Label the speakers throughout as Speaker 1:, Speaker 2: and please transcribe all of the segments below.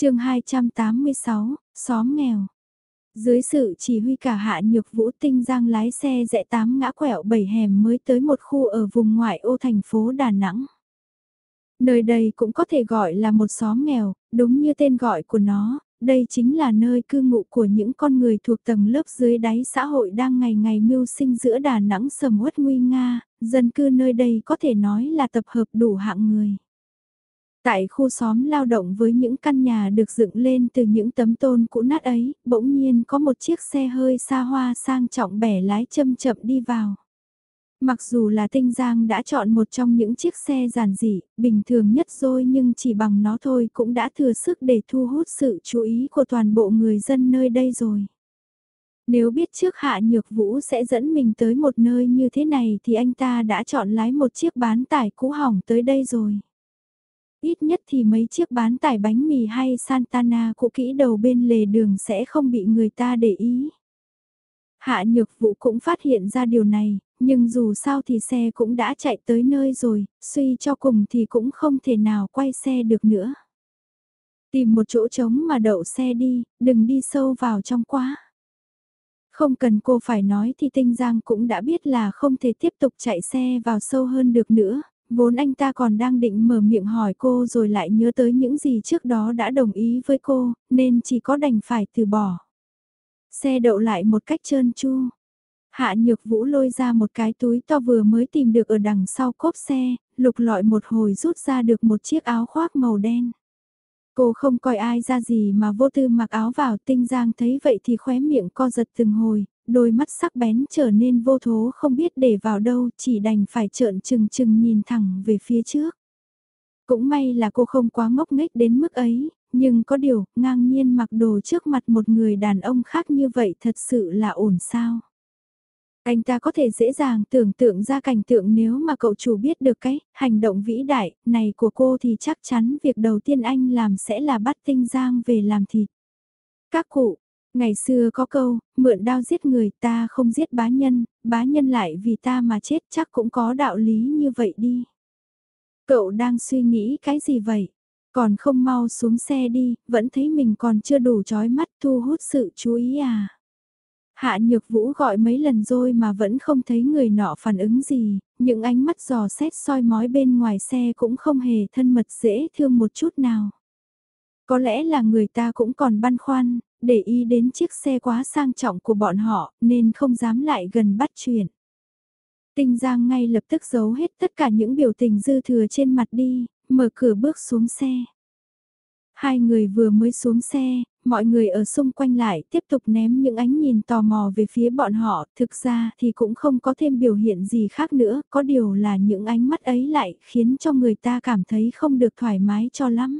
Speaker 1: chương 286, xóm nghèo. Dưới sự chỉ huy cả hạ nhược vũ tinh giang lái xe rẽ tám ngã quẹo bảy hẻm mới tới một khu ở vùng ngoại ô thành phố Đà Nẵng. Nơi đây cũng có thể gọi là một xóm nghèo, đúng như tên gọi của nó, đây chính là nơi cư ngụ của những con người thuộc tầng lớp dưới đáy xã hội đang ngày ngày mưu sinh giữa Đà Nẵng sầm uất nguy nga, dân cư nơi đây có thể nói là tập hợp đủ hạng người. Tại khu xóm lao động với những căn nhà được dựng lên từ những tấm tôn cũ nát ấy, bỗng nhiên có một chiếc xe hơi xa hoa sang trọng bẻ lái châm chậm đi vào. Mặc dù là tinh giang đã chọn một trong những chiếc xe giản dị, bình thường nhất rồi nhưng chỉ bằng nó thôi cũng đã thừa sức để thu hút sự chú ý của toàn bộ người dân nơi đây rồi. Nếu biết trước Hạ Nhược Vũ sẽ dẫn mình tới một nơi như thế này thì anh ta đã chọn lái một chiếc bán tải cũ hỏng tới đây rồi. Ít nhất thì mấy chiếc bán tải bánh mì hay Santana cũ kỹ đầu bên lề đường sẽ không bị người ta để ý. Hạ Nhược Vũ cũng phát hiện ra điều này, nhưng dù sao thì xe cũng đã chạy tới nơi rồi, suy cho cùng thì cũng không thể nào quay xe được nữa. Tìm một chỗ trống mà đậu xe đi, đừng đi sâu vào trong quá. Không cần cô phải nói thì Tinh Giang cũng đã biết là không thể tiếp tục chạy xe vào sâu hơn được nữa, vốn anh ta còn đang định mở miệng hỏi cô rồi lại nhớ tới những gì trước đó đã đồng ý với cô, nên chỉ có đành phải từ bỏ. Xe đậu lại một cách trơn tru. Hạ Nhược Vũ lôi ra một cái túi to vừa mới tìm được ở đằng sau cốp xe, lục lọi một hồi rút ra được một chiếc áo khoác màu đen. Cô không coi ai ra gì mà vô tư mặc áo vào tinh giang thấy vậy thì khóe miệng co giật từng hồi, đôi mắt sắc bén trở nên vô thố không biết để vào đâu chỉ đành phải trợn trừng trừng nhìn thẳng về phía trước. Cũng may là cô không quá ngốc nghếch đến mức ấy, nhưng có điều ngang nhiên mặc đồ trước mặt một người đàn ông khác như vậy thật sự là ổn sao. Anh ta có thể dễ dàng tưởng tượng ra cảnh tượng nếu mà cậu chủ biết được cái hành động vĩ đại này của cô thì chắc chắn việc đầu tiên anh làm sẽ là bắt tinh giang về làm thịt. Các cụ, ngày xưa có câu, mượn đao giết người ta không giết bá nhân, bá nhân lại vì ta mà chết chắc cũng có đạo lý như vậy đi. Cậu đang suy nghĩ cái gì vậy? Còn không mau xuống xe đi, vẫn thấy mình còn chưa đủ chói mắt thu hút sự chú ý à? Hạ Nhược Vũ gọi mấy lần rồi mà vẫn không thấy người nọ phản ứng gì, những ánh mắt giò xét soi mói bên ngoài xe cũng không hề thân mật dễ thương một chút nào. Có lẽ là người ta cũng còn băn khoăn, để ý đến chiếc xe quá sang trọng của bọn họ nên không dám lại gần bắt chuyện. Tinh Giang ngay lập tức giấu hết tất cả những biểu tình dư thừa trên mặt đi, mở cửa bước xuống xe. Hai người vừa mới xuống xe, mọi người ở xung quanh lại tiếp tục ném những ánh nhìn tò mò về phía bọn họ, thực ra thì cũng không có thêm biểu hiện gì khác nữa, có điều là những ánh mắt ấy lại khiến cho người ta cảm thấy không được thoải mái cho lắm.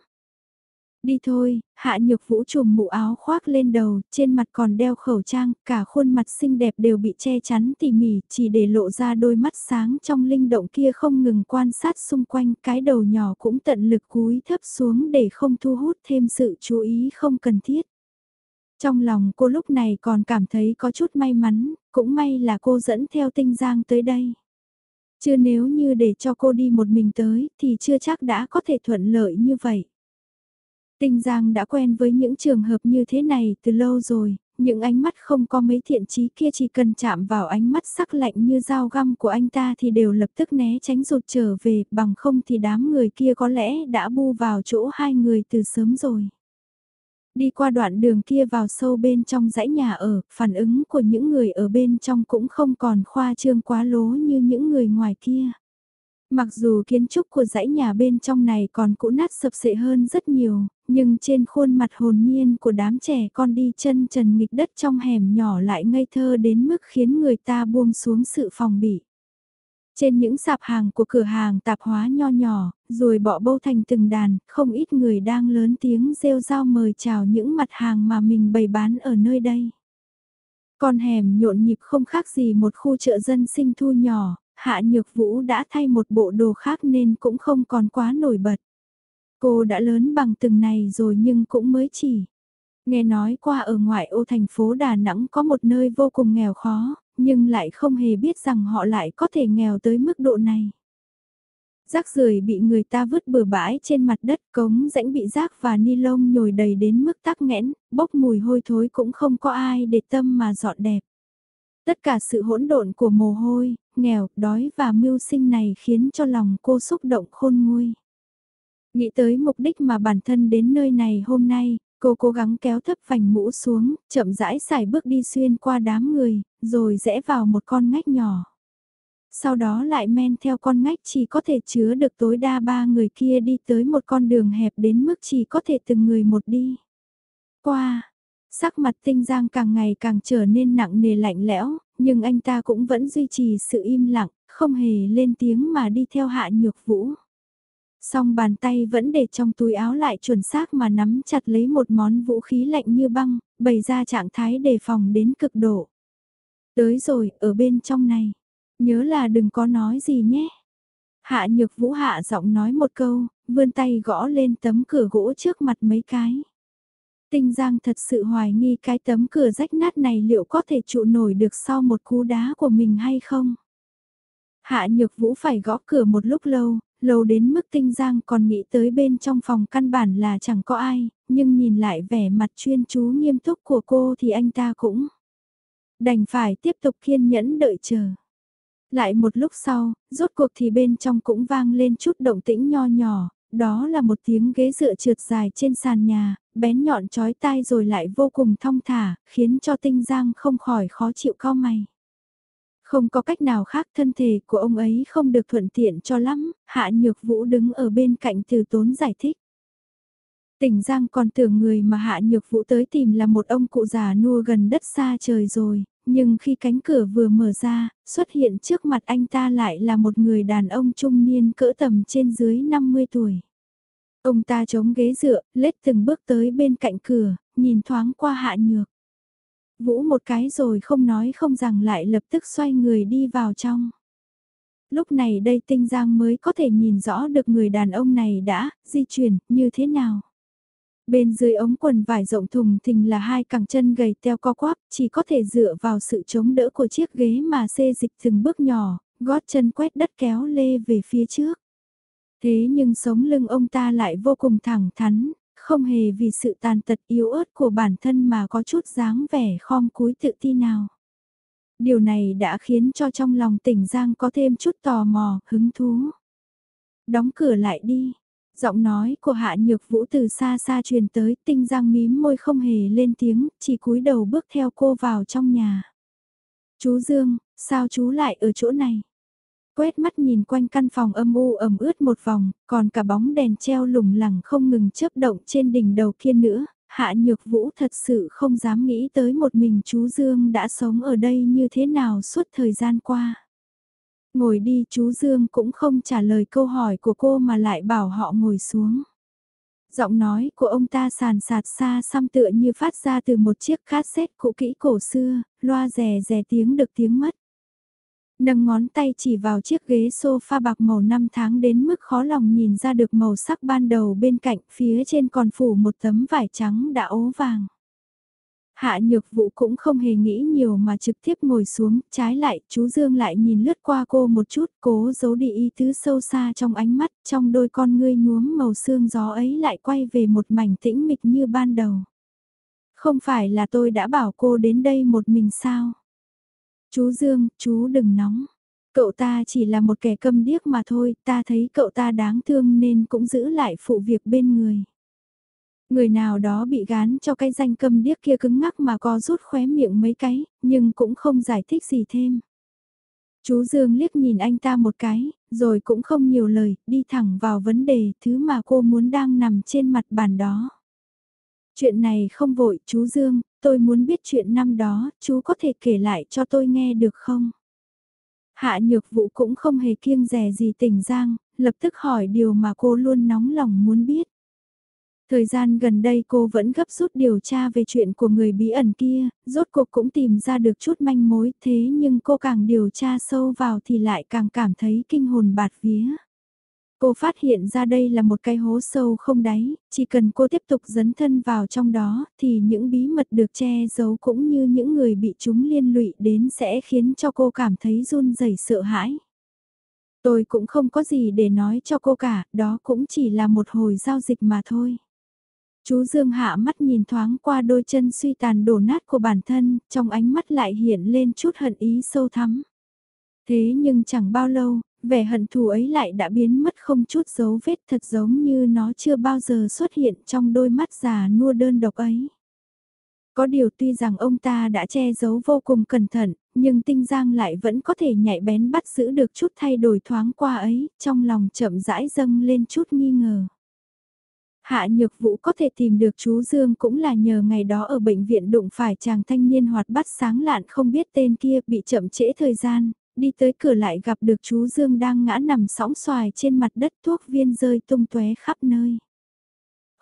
Speaker 1: Đi thôi, hạ nhược vũ trùm mũ áo khoác lên đầu, trên mặt còn đeo khẩu trang, cả khuôn mặt xinh đẹp đều bị che chắn tỉ mỉ, chỉ để lộ ra đôi mắt sáng trong linh động kia không ngừng quan sát xung quanh, cái đầu nhỏ cũng tận lực cúi thấp xuống để không thu hút thêm sự chú ý không cần thiết. Trong lòng cô lúc này còn cảm thấy có chút may mắn, cũng may là cô dẫn theo tinh giang tới đây. Chưa nếu như để cho cô đi một mình tới thì chưa chắc đã có thể thuận lợi như vậy. Tinh Giang đã quen với những trường hợp như thế này từ lâu rồi, những ánh mắt không có mấy thiện trí kia chỉ cần chạm vào ánh mắt sắc lạnh như dao găm của anh ta thì đều lập tức né tránh rụt trở về, bằng không thì đám người kia có lẽ đã bu vào chỗ hai người từ sớm rồi. Đi qua đoạn đường kia vào sâu bên trong dãy nhà ở, phản ứng của những người ở bên trong cũng không còn khoa trương quá lố như những người ngoài kia. Mặc dù kiến trúc của dãy nhà bên trong này còn cũ nát sập sệ hơn rất nhiều, nhưng trên khuôn mặt hồn nhiên của đám trẻ con đi chân trần nghịch đất trong hẻm nhỏ lại ngây thơ đến mức khiến người ta buông xuống sự phòng bị. Trên những sạp hàng của cửa hàng tạp hóa nho nhỏ, rồi bỏ bâu thành từng đàn, không ít người đang lớn tiếng rêu rao mời chào những mặt hàng mà mình bày bán ở nơi đây. Con hẻm nhộn nhịp không khác gì một khu chợ dân sinh thu nhỏ, Hạ Nhược Vũ đã thay một bộ đồ khác nên cũng không còn quá nổi bật. Cô đã lớn bằng từng này rồi nhưng cũng mới chỉ. Nghe nói qua ở ngoại ô thành phố Đà Nẵng có một nơi vô cùng nghèo khó, nhưng lại không hề biết rằng họ lại có thể nghèo tới mức độ này. Rác rưởi bị người ta vứt bừa bãi trên mặt đất, cống rãnh bị rác và ni lông nhồi đầy đến mức tắc nghẽn, bốc mùi hôi thối cũng không có ai để tâm mà dọn đẹp. Tất cả sự hỗn độn của mồ hôi, nghèo, đói và mưu sinh này khiến cho lòng cô xúc động khôn nguôi. Nghĩ tới mục đích mà bản thân đến nơi này hôm nay, cô cố gắng kéo thấp vành mũ xuống, chậm rãi xài bước đi xuyên qua đám người, rồi rẽ vào một con ngách nhỏ. Sau đó lại men theo con ngách chỉ có thể chứa được tối đa ba người kia đi tới một con đường hẹp đến mức chỉ có thể từng người một đi. Qua, sắc mặt tinh giang càng ngày càng trở nên nặng nề lạnh lẽo, nhưng anh ta cũng vẫn duy trì sự im lặng, không hề lên tiếng mà đi theo hạ nhược vũ. Song bàn tay vẫn để trong túi áo lại chuẩn xác mà nắm chặt lấy một món vũ khí lạnh như băng, bày ra trạng thái đề phòng đến cực độ. Tới rồi, ở bên trong này. Nhớ là đừng có nói gì nhé. Hạ nhược vũ hạ giọng nói một câu, vươn tay gõ lên tấm cửa gỗ trước mặt mấy cái. Tinh Giang thật sự hoài nghi cái tấm cửa rách nát này liệu có thể trụ nổi được sau một cú đá của mình hay không. Hạ Nhược Vũ phải gõ cửa một lúc lâu, lâu đến mức Tinh Giang còn nghĩ tới bên trong phòng căn bản là chẳng có ai, nhưng nhìn lại vẻ mặt chuyên chú nghiêm túc của cô thì anh ta cũng đành phải tiếp tục kiên nhẫn đợi chờ. Lại một lúc sau, rốt cuộc thì bên trong cũng vang lên chút động tĩnh nho nhỏ, đó là một tiếng ghế dựa trượt dài trên sàn nhà, bén nhọn chói tai rồi lại vô cùng thong thả, khiến cho tinh giang không khỏi khó chịu cao mày. Không có cách nào khác thân thể của ông ấy không được thuận tiện cho lắm, hạ nhược vũ đứng ở bên cạnh từ tốn giải thích. Tỉnh Giang còn tưởng người mà Hạ Nhược Vũ tới tìm là một ông cụ già nua gần đất xa trời rồi, nhưng khi cánh cửa vừa mở ra, xuất hiện trước mặt anh ta lại là một người đàn ông trung niên cỡ tầm trên dưới 50 tuổi. Ông ta chống ghế dựa, lết từng bước tới bên cạnh cửa, nhìn thoáng qua hạ nhược. Vũ một cái rồi không nói không rằng lại lập tức xoay người đi vào trong. Lúc này đây tinh giang mới có thể nhìn rõ được người đàn ông này đã di chuyển như thế nào. Bên dưới ống quần vải rộng thùng thình là hai cẳng chân gầy teo co quắp, chỉ có thể dựa vào sự chống đỡ của chiếc ghế mà xê dịch từng bước nhỏ, gót chân quét đất kéo lê về phía trước. Thế nhưng sống lưng ông ta lại vô cùng thẳng thắn, không hề vì sự tàn tật yếu ớt của bản thân mà có chút dáng vẻ khom cúi tự ti nào. Điều này đã khiến cho trong lòng tỉnh Giang có thêm chút tò mò, hứng thú. Đóng cửa lại đi, Giọng nói của Hạ Nhược Vũ từ xa xa truyền tới, tinh Giang mím môi không hề lên tiếng, chỉ cúi đầu bước theo cô vào trong nhà. Chú Dương, sao chú lại ở chỗ này? Quét mắt nhìn quanh căn phòng âm u ẩm ướt một vòng, còn cả bóng đèn treo lủng lẳng không ngừng chớp động trên đỉnh đầu kia nữa, Hạ Nhược Vũ thật sự không dám nghĩ tới một mình chú Dương đã sống ở đây như thế nào suốt thời gian qua. Ngồi đi chú Dương cũng không trả lời câu hỏi của cô mà lại bảo họ ngồi xuống. Giọng nói của ông ta sàn sạt xa xăm tựa như phát ra từ một chiếc cassette cũ kỹ cổ xưa, loa rè rè tiếng được tiếng mất. Nâng ngón tay chỉ vào chiếc ghế sofa bạc màu năm tháng đến mức khó lòng nhìn ra được màu sắc ban đầu bên cạnh phía trên còn phủ một tấm vải trắng đã ố vàng. Hạ nhược vụ cũng không hề nghĩ nhiều mà trực tiếp ngồi xuống, trái lại, chú Dương lại nhìn lướt qua cô một chút, cố giấu đi ý tứ sâu xa trong ánh mắt, trong đôi con ngươi nhuốm màu xương gió ấy lại quay về một mảnh tĩnh mịch như ban đầu. Không phải là tôi đã bảo cô đến đây một mình sao? Chú Dương, chú đừng nóng. Cậu ta chỉ là một kẻ câm điếc mà thôi, ta thấy cậu ta đáng thương nên cũng giữ lại phụ việc bên người. Người nào đó bị gán cho cái danh câm điếc kia cứng ngắc mà có rút khóe miệng mấy cái, nhưng cũng không giải thích gì thêm. Chú Dương liếc nhìn anh ta một cái, rồi cũng không nhiều lời, đi thẳng vào vấn đề thứ mà cô muốn đang nằm trên mặt bàn đó. Chuyện này không vội, chú Dương, tôi muốn biết chuyện năm đó, chú có thể kể lại cho tôi nghe được không? Hạ nhược vụ cũng không hề kiêng rẻ gì tình giang, lập tức hỏi điều mà cô luôn nóng lòng muốn biết. Thời gian gần đây cô vẫn gấp rút điều tra về chuyện của người bí ẩn kia, rốt cuộc cũng tìm ra được chút manh mối thế nhưng cô càng điều tra sâu vào thì lại càng cảm thấy kinh hồn bạt vía. Cô phát hiện ra đây là một cái hố sâu không đáy, chỉ cần cô tiếp tục dấn thân vào trong đó thì những bí mật được che giấu cũng như những người bị chúng liên lụy đến sẽ khiến cho cô cảm thấy run rẩy sợ hãi. Tôi cũng không có gì để nói cho cô cả, đó cũng chỉ là một hồi giao dịch mà thôi. Chú Dương hạ mắt nhìn thoáng qua đôi chân suy tàn đổ nát của bản thân, trong ánh mắt lại hiện lên chút hận ý sâu thắm. Thế nhưng chẳng bao lâu, vẻ hận thù ấy lại đã biến mất không chút dấu vết thật giống như nó chưa bao giờ xuất hiện trong đôi mắt già nua đơn độc ấy. Có điều tuy rằng ông ta đã che giấu vô cùng cẩn thận, nhưng tinh giang lại vẫn có thể nhạy bén bắt giữ được chút thay đổi thoáng qua ấy, trong lòng chậm rãi dâng lên chút nghi ngờ. Hạ Nhược Vũ có thể tìm được chú Dương cũng là nhờ ngày đó ở bệnh viện đụng phải chàng thanh niên hoạt bát sáng lạn không biết tên kia bị chậm trễ thời gian, đi tới cửa lại gặp được chú Dương đang ngã nằm sóng xoài trên mặt đất thuốc viên rơi tung tóe khắp nơi.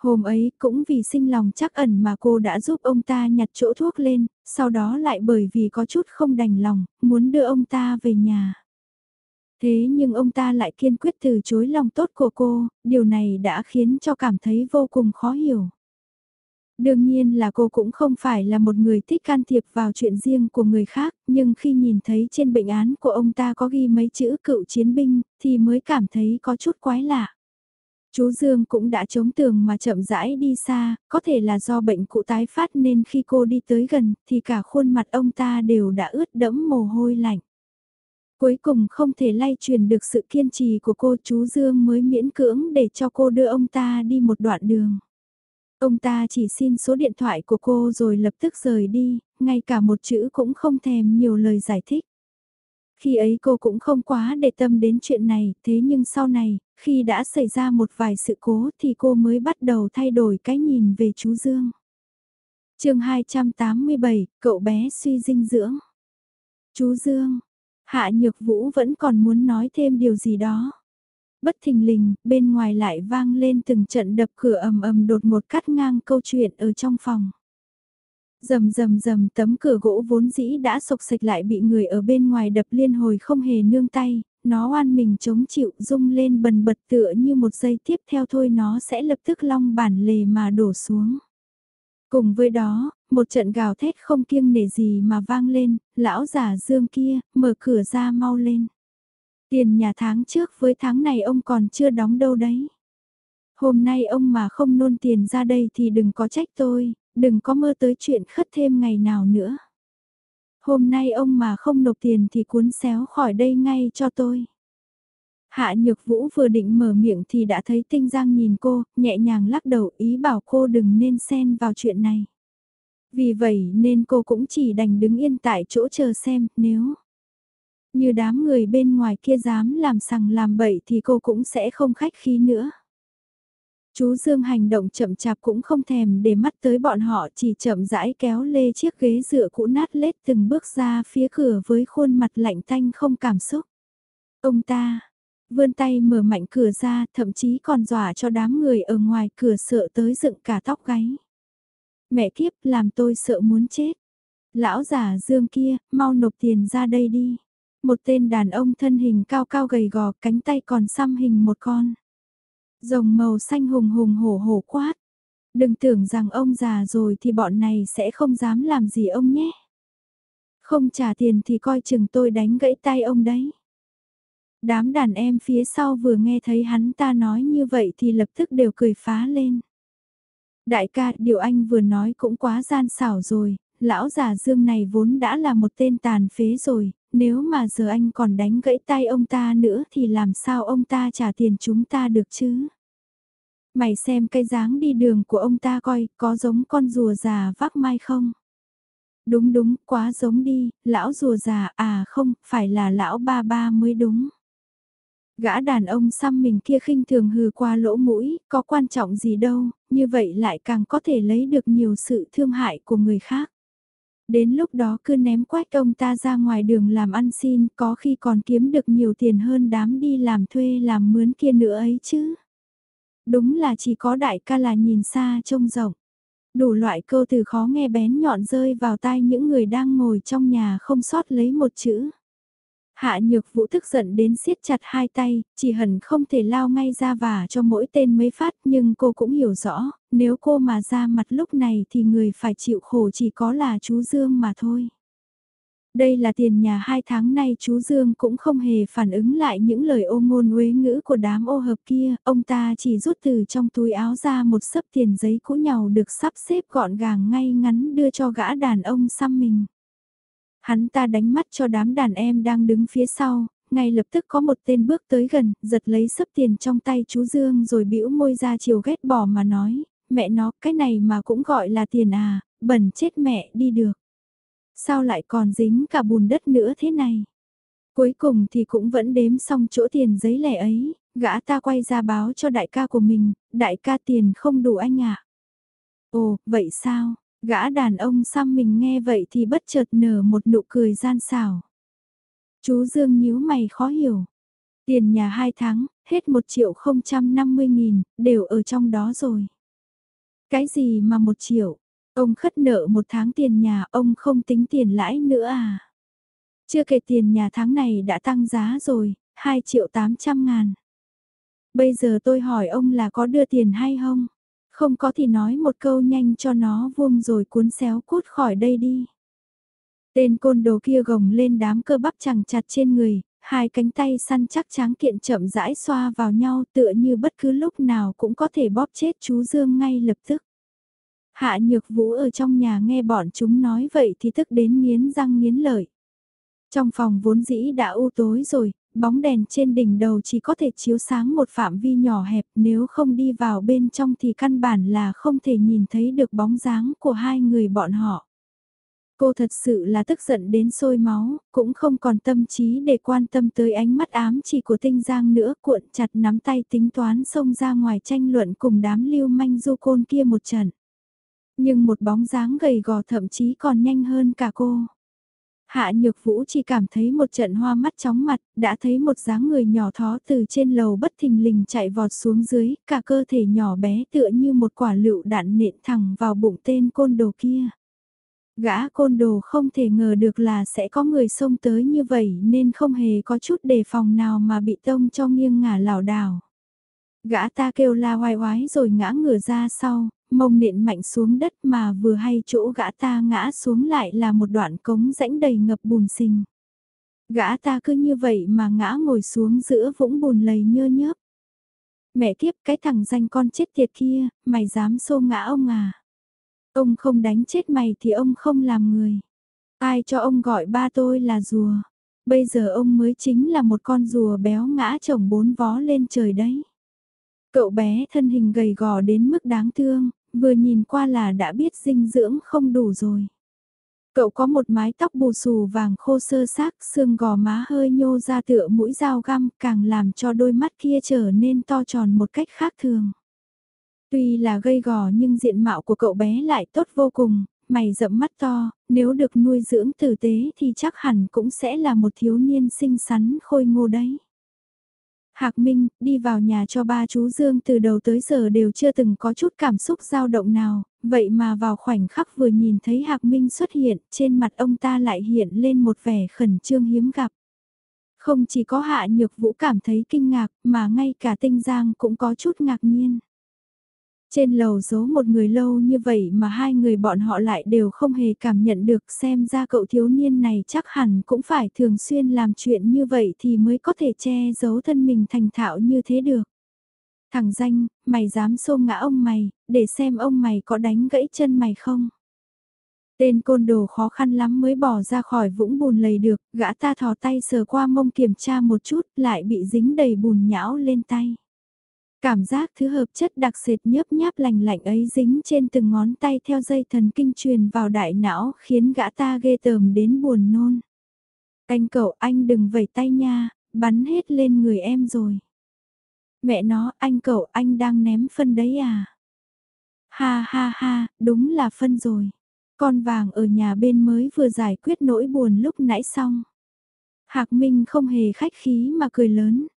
Speaker 1: Hôm ấy cũng vì sinh lòng chắc ẩn mà cô đã giúp ông ta nhặt chỗ thuốc lên, sau đó lại bởi vì có chút không đành lòng, muốn đưa ông ta về nhà. Thế nhưng ông ta lại kiên quyết từ chối lòng tốt của cô, điều này đã khiến cho cảm thấy vô cùng khó hiểu. Đương nhiên là cô cũng không phải là một người thích can thiệp vào chuyện riêng của người khác, nhưng khi nhìn thấy trên bệnh án của ông ta có ghi mấy chữ cựu chiến binh, thì mới cảm thấy có chút quái lạ. Chú Dương cũng đã chống tường mà chậm rãi đi xa, có thể là do bệnh cụ tái phát nên khi cô đi tới gần thì cả khuôn mặt ông ta đều đã ướt đẫm mồ hôi lạnh. Cuối cùng không thể lay truyền được sự kiên trì của cô chú Dương mới miễn cưỡng để cho cô đưa ông ta đi một đoạn đường. Ông ta chỉ xin số điện thoại của cô rồi lập tức rời đi, ngay cả một chữ cũng không thèm nhiều lời giải thích. Khi ấy cô cũng không quá để tâm đến chuyện này, thế nhưng sau này, khi đã xảy ra một vài sự cố thì cô mới bắt đầu thay đổi cái nhìn về chú Dương. chương 287, cậu bé suy dinh dưỡng. Chú Dương, Hạ Nhược Vũ vẫn còn muốn nói thêm điều gì đó. Bất thình lình, bên ngoài lại vang lên từng trận đập cửa ầm ầm đột một cắt ngang câu chuyện ở trong phòng. Rầm rầm rầm tấm cửa gỗ vốn dĩ đã sộc sạch lại bị người ở bên ngoài đập liên hồi không hề nương tay, nó oan mình chống chịu rung lên bần bật tựa như một giây tiếp theo thôi nó sẽ lập tức long bản lề mà đổ xuống. Cùng với đó, một trận gào thét không kiêng nể gì mà vang lên, lão giả dương kia, mở cửa ra mau lên. Tiền nhà tháng trước với tháng này ông còn chưa đóng đâu đấy. Hôm nay ông mà không nôn tiền ra đây thì đừng có trách tôi, đừng có mơ tới chuyện khất thêm ngày nào nữa. Hôm nay ông mà không nộp tiền thì cuốn xéo khỏi đây ngay cho tôi. Hạ Nhược Vũ vừa định mở miệng thì đã thấy Tinh Giang nhìn cô, nhẹ nhàng lắc đầu ý bảo cô đừng nên xen vào chuyện này. Vì vậy nên cô cũng chỉ đành đứng yên tại chỗ chờ xem, nếu như đám người bên ngoài kia dám làm sằng làm bậy thì cô cũng sẽ không khách khí nữa. Chú Dương hành động chậm chạp cũng không thèm để mắt tới bọn họ chỉ chậm rãi kéo lê chiếc ghế dựa cũ nát lết từng bước ra phía cửa với khuôn mặt lạnh tanh không cảm xúc. Ông ta, vươn tay mở mạnh cửa ra thậm chí còn dọa cho đám người ở ngoài cửa sợ tới dựng cả tóc gáy. Mẹ kiếp làm tôi sợ muốn chết. Lão già Dương kia, mau nộp tiền ra đây đi. Một tên đàn ông thân hình cao cao gầy gò cánh tay còn xăm hình một con. Rồng màu xanh hùng hùng hổ hổ quát. Đừng tưởng rằng ông già rồi thì bọn này sẽ không dám làm gì ông nhé. Không trả tiền thì coi chừng tôi đánh gãy tay ông đấy. Đám đàn em phía sau vừa nghe thấy hắn ta nói như vậy thì lập tức đều cười phá lên. Đại ca, điều anh vừa nói cũng quá gian xảo rồi, lão già dương này vốn đã là một tên tàn phế rồi, nếu mà giờ anh còn đánh gãy tay ông ta nữa thì làm sao ông ta trả tiền chúng ta được chứ? Mày xem cái dáng đi đường của ông ta coi, có giống con rùa già vác mai không? Đúng đúng, quá giống đi, lão rùa già, à không, phải là lão ba ba mới đúng. Gã đàn ông xăm mình kia khinh thường hừ qua lỗ mũi, có quan trọng gì đâu, như vậy lại càng có thể lấy được nhiều sự thương hại của người khác. Đến lúc đó cứ ném quách ông ta ra ngoài đường làm ăn xin, có khi còn kiếm được nhiều tiền hơn đám đi làm thuê làm mướn kia nữa ấy chứ. Đúng là chỉ có đại ca là nhìn xa trông rộng. Đủ loại câu từ khó nghe bén nhọn rơi vào tai những người đang ngồi trong nhà không sót lấy một chữ. Hạ nhược vũ tức giận đến siết chặt hai tay, chỉ hẳn không thể lao ngay ra và cho mỗi tên mấy phát nhưng cô cũng hiểu rõ, nếu cô mà ra mặt lúc này thì người phải chịu khổ chỉ có là chú Dương mà thôi. Đây là tiền nhà hai tháng nay chú Dương cũng không hề phản ứng lại những lời ô ngôn uế ngữ của đám ô hợp kia, ông ta chỉ rút từ trong túi áo ra một sấp tiền giấy cũ nhàu được sắp xếp gọn gàng ngay ngắn đưa cho gã đàn ông xăm mình. Hắn ta đánh mắt cho đám đàn em đang đứng phía sau, ngay lập tức có một tên bước tới gần, giật lấy sấp tiền trong tay chú Dương rồi bĩu môi ra chiều ghét bỏ mà nói, mẹ nó, cái này mà cũng gọi là tiền à, bẩn chết mẹ đi được. Sao lại còn dính cả bùn đất nữa thế này? Cuối cùng thì cũng vẫn đếm xong chỗ tiền giấy lẻ ấy, gã ta quay ra báo cho đại ca của mình, đại ca tiền không đủ anh ạ. Ồ, vậy sao? Gã đàn ông xăm mình nghe vậy thì bất chợt nở một nụ cười gian xảo. Chú Dương nhíu mày khó hiểu. Tiền nhà hai tháng, hết một triệu không trăm năm mươi nghìn, đều ở trong đó rồi. Cái gì mà một triệu? Ông khất nợ một tháng tiền nhà, ông không tính tiền lãi nữa à? Chưa kể tiền nhà tháng này đã tăng giá rồi, 2 triệu 800 ngàn. Bây giờ tôi hỏi ông là có đưa tiền hay không? Không có thì nói một câu nhanh cho nó vuông rồi cuốn xéo cút khỏi đây đi. Tên côn đồ kia gồng lên đám cơ bắp chẳng chặt trên người, hai cánh tay săn chắc tráng kiện chậm rãi xoa vào nhau tựa như bất cứ lúc nào cũng có thể bóp chết chú Dương ngay lập tức. Hạ nhược vũ ở trong nhà nghe bọn chúng nói vậy thì tức đến nghiến răng nghiến lợi. Trong phòng vốn dĩ đã u tối rồi, bóng đèn trên đỉnh đầu chỉ có thể chiếu sáng một phạm vi nhỏ hẹp nếu không đi vào bên trong thì căn bản là không thể nhìn thấy được bóng dáng của hai người bọn họ. Cô thật sự là tức giận đến sôi máu, cũng không còn tâm trí để quan tâm tới ánh mắt ám chỉ của tinh giang nữa cuộn chặt nắm tay tính toán xông ra ngoài tranh luận cùng đám lưu manh du côn kia một trận. Nhưng một bóng dáng gầy gò thậm chí còn nhanh hơn cả cô. Hạ Nhược Vũ chỉ cảm thấy một trận hoa mắt chóng mặt, đã thấy một dáng người nhỏ thó từ trên lầu bất thình lình chạy vọt xuống dưới, cả cơ thể nhỏ bé tựa như một quả lựu đạn nện thẳng vào bụng tên côn đồ kia. Gã côn đồ không thể ngờ được là sẽ có người xông tới như vậy nên không hề có chút đề phòng nào mà bị tông cho nghiêng ngả lảo đảo. Gã ta kêu la hoài hoái rồi ngã ngửa ra sau, mông nện mạnh xuống đất mà vừa hay chỗ gã ta ngã xuống lại là một đoạn cống rãnh đầy ngập bùn xình. Gã ta cứ như vậy mà ngã ngồi xuống giữa vũng bùn lầy nhơ nhớp. Mẹ kiếp cái thằng danh con chết tiệt kia, mày dám xô ngã ông à? Ông không đánh chết mày thì ông không làm người. Ai cho ông gọi ba tôi là rùa. Bây giờ ông mới chính là một con rùa béo ngã chồng bốn vó lên trời đấy. Cậu bé thân hình gầy gò đến mức đáng thương, vừa nhìn qua là đã biết dinh dưỡng không đủ rồi. Cậu có một mái tóc bù xù vàng khô sơ xác, xương gò má hơi nhô ra tựa mũi dao găm, càng làm cho đôi mắt kia trở nên to tròn một cách khác thường. Tuy là gây gò nhưng diện mạo của cậu bé lại tốt vô cùng, mày rậm mắt to, nếu được nuôi dưỡng tử tế thì chắc hẳn cũng sẽ là một thiếu niên xinh xắn khôi ngô đấy. Hạc Minh, đi vào nhà cho ba chú Dương từ đầu tới giờ đều chưa từng có chút cảm xúc dao động nào, vậy mà vào khoảnh khắc vừa nhìn thấy Hạc Minh xuất hiện, trên mặt ông ta lại hiện lên một vẻ khẩn trương hiếm gặp. Không chỉ có Hạ Nhược Vũ cảm thấy kinh ngạc, mà ngay cả Tinh Giang cũng có chút ngạc nhiên. Trên lầu giấu một người lâu như vậy mà hai người bọn họ lại đều không hề cảm nhận được xem ra cậu thiếu niên này chắc hẳn cũng phải thường xuyên làm chuyện như vậy thì mới có thể che giấu thân mình thành thạo như thế được. Thằng danh, mày dám xô ngã ông mày, để xem ông mày có đánh gãy chân mày không? Tên côn đồ khó khăn lắm mới bỏ ra khỏi vũng bùn lầy được, gã ta thò tay sờ qua mông kiểm tra một chút lại bị dính đầy bùn nhão lên tay. Cảm giác thứ hợp chất đặc sệt nhớp nháp lành lạnh ấy dính trên từng ngón tay theo dây thần kinh truyền vào đại não khiến gã ta ghê tởm đến buồn nôn. Anh cậu anh đừng vẩy tay nha, bắn hết lên người em rồi. Mẹ nó anh cậu anh đang ném phân đấy à? Ha ha ha, đúng là phân rồi. Con vàng ở nhà bên mới vừa giải quyết nỗi buồn lúc nãy xong. Hạc Minh không hề khách khí mà cười lớn.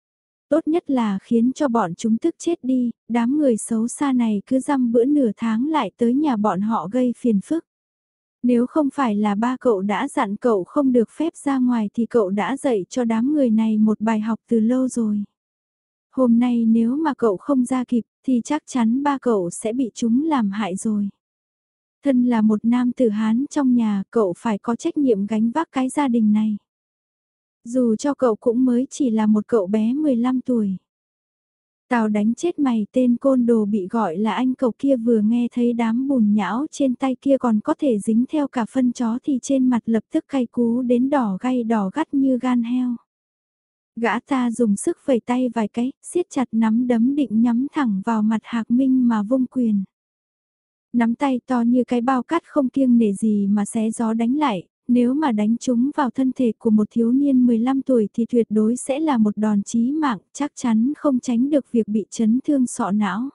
Speaker 1: Tốt nhất là khiến cho bọn chúng tức chết đi, đám người xấu xa này cứ dăm bữa nửa tháng lại tới nhà bọn họ gây phiền phức. Nếu không phải là ba cậu đã dặn cậu không được phép ra ngoài thì cậu đã dạy cho đám người này một bài học từ lâu rồi. Hôm nay nếu mà cậu không ra kịp thì chắc chắn ba cậu sẽ bị chúng làm hại rồi. Thân là một nam tử Hán trong nhà, cậu phải có trách nhiệm gánh vác cái gia đình này. Dù cho cậu cũng mới chỉ là một cậu bé 15 tuổi. Tào đánh chết mày tên côn đồ bị gọi là anh cậu kia vừa nghe thấy đám bùn nhão trên tay kia còn có thể dính theo cả phân chó thì trên mặt lập tức cay cú đến đỏ gay đỏ gắt như gan heo. Gã ta dùng sức vẩy tay vài cái, siết chặt nắm đấm định nhắm thẳng vào mặt Hạc Minh mà vung quyền. Nắm tay to như cái bao cát không kiêng nể gì mà xé gió đánh lại, nếu mà đánh chúng vào thân thể của một thiếu niên 15 tuổi thì tuyệt đối sẽ là một đòn chí mạng, chắc chắn không tránh được việc bị chấn thương sọ não.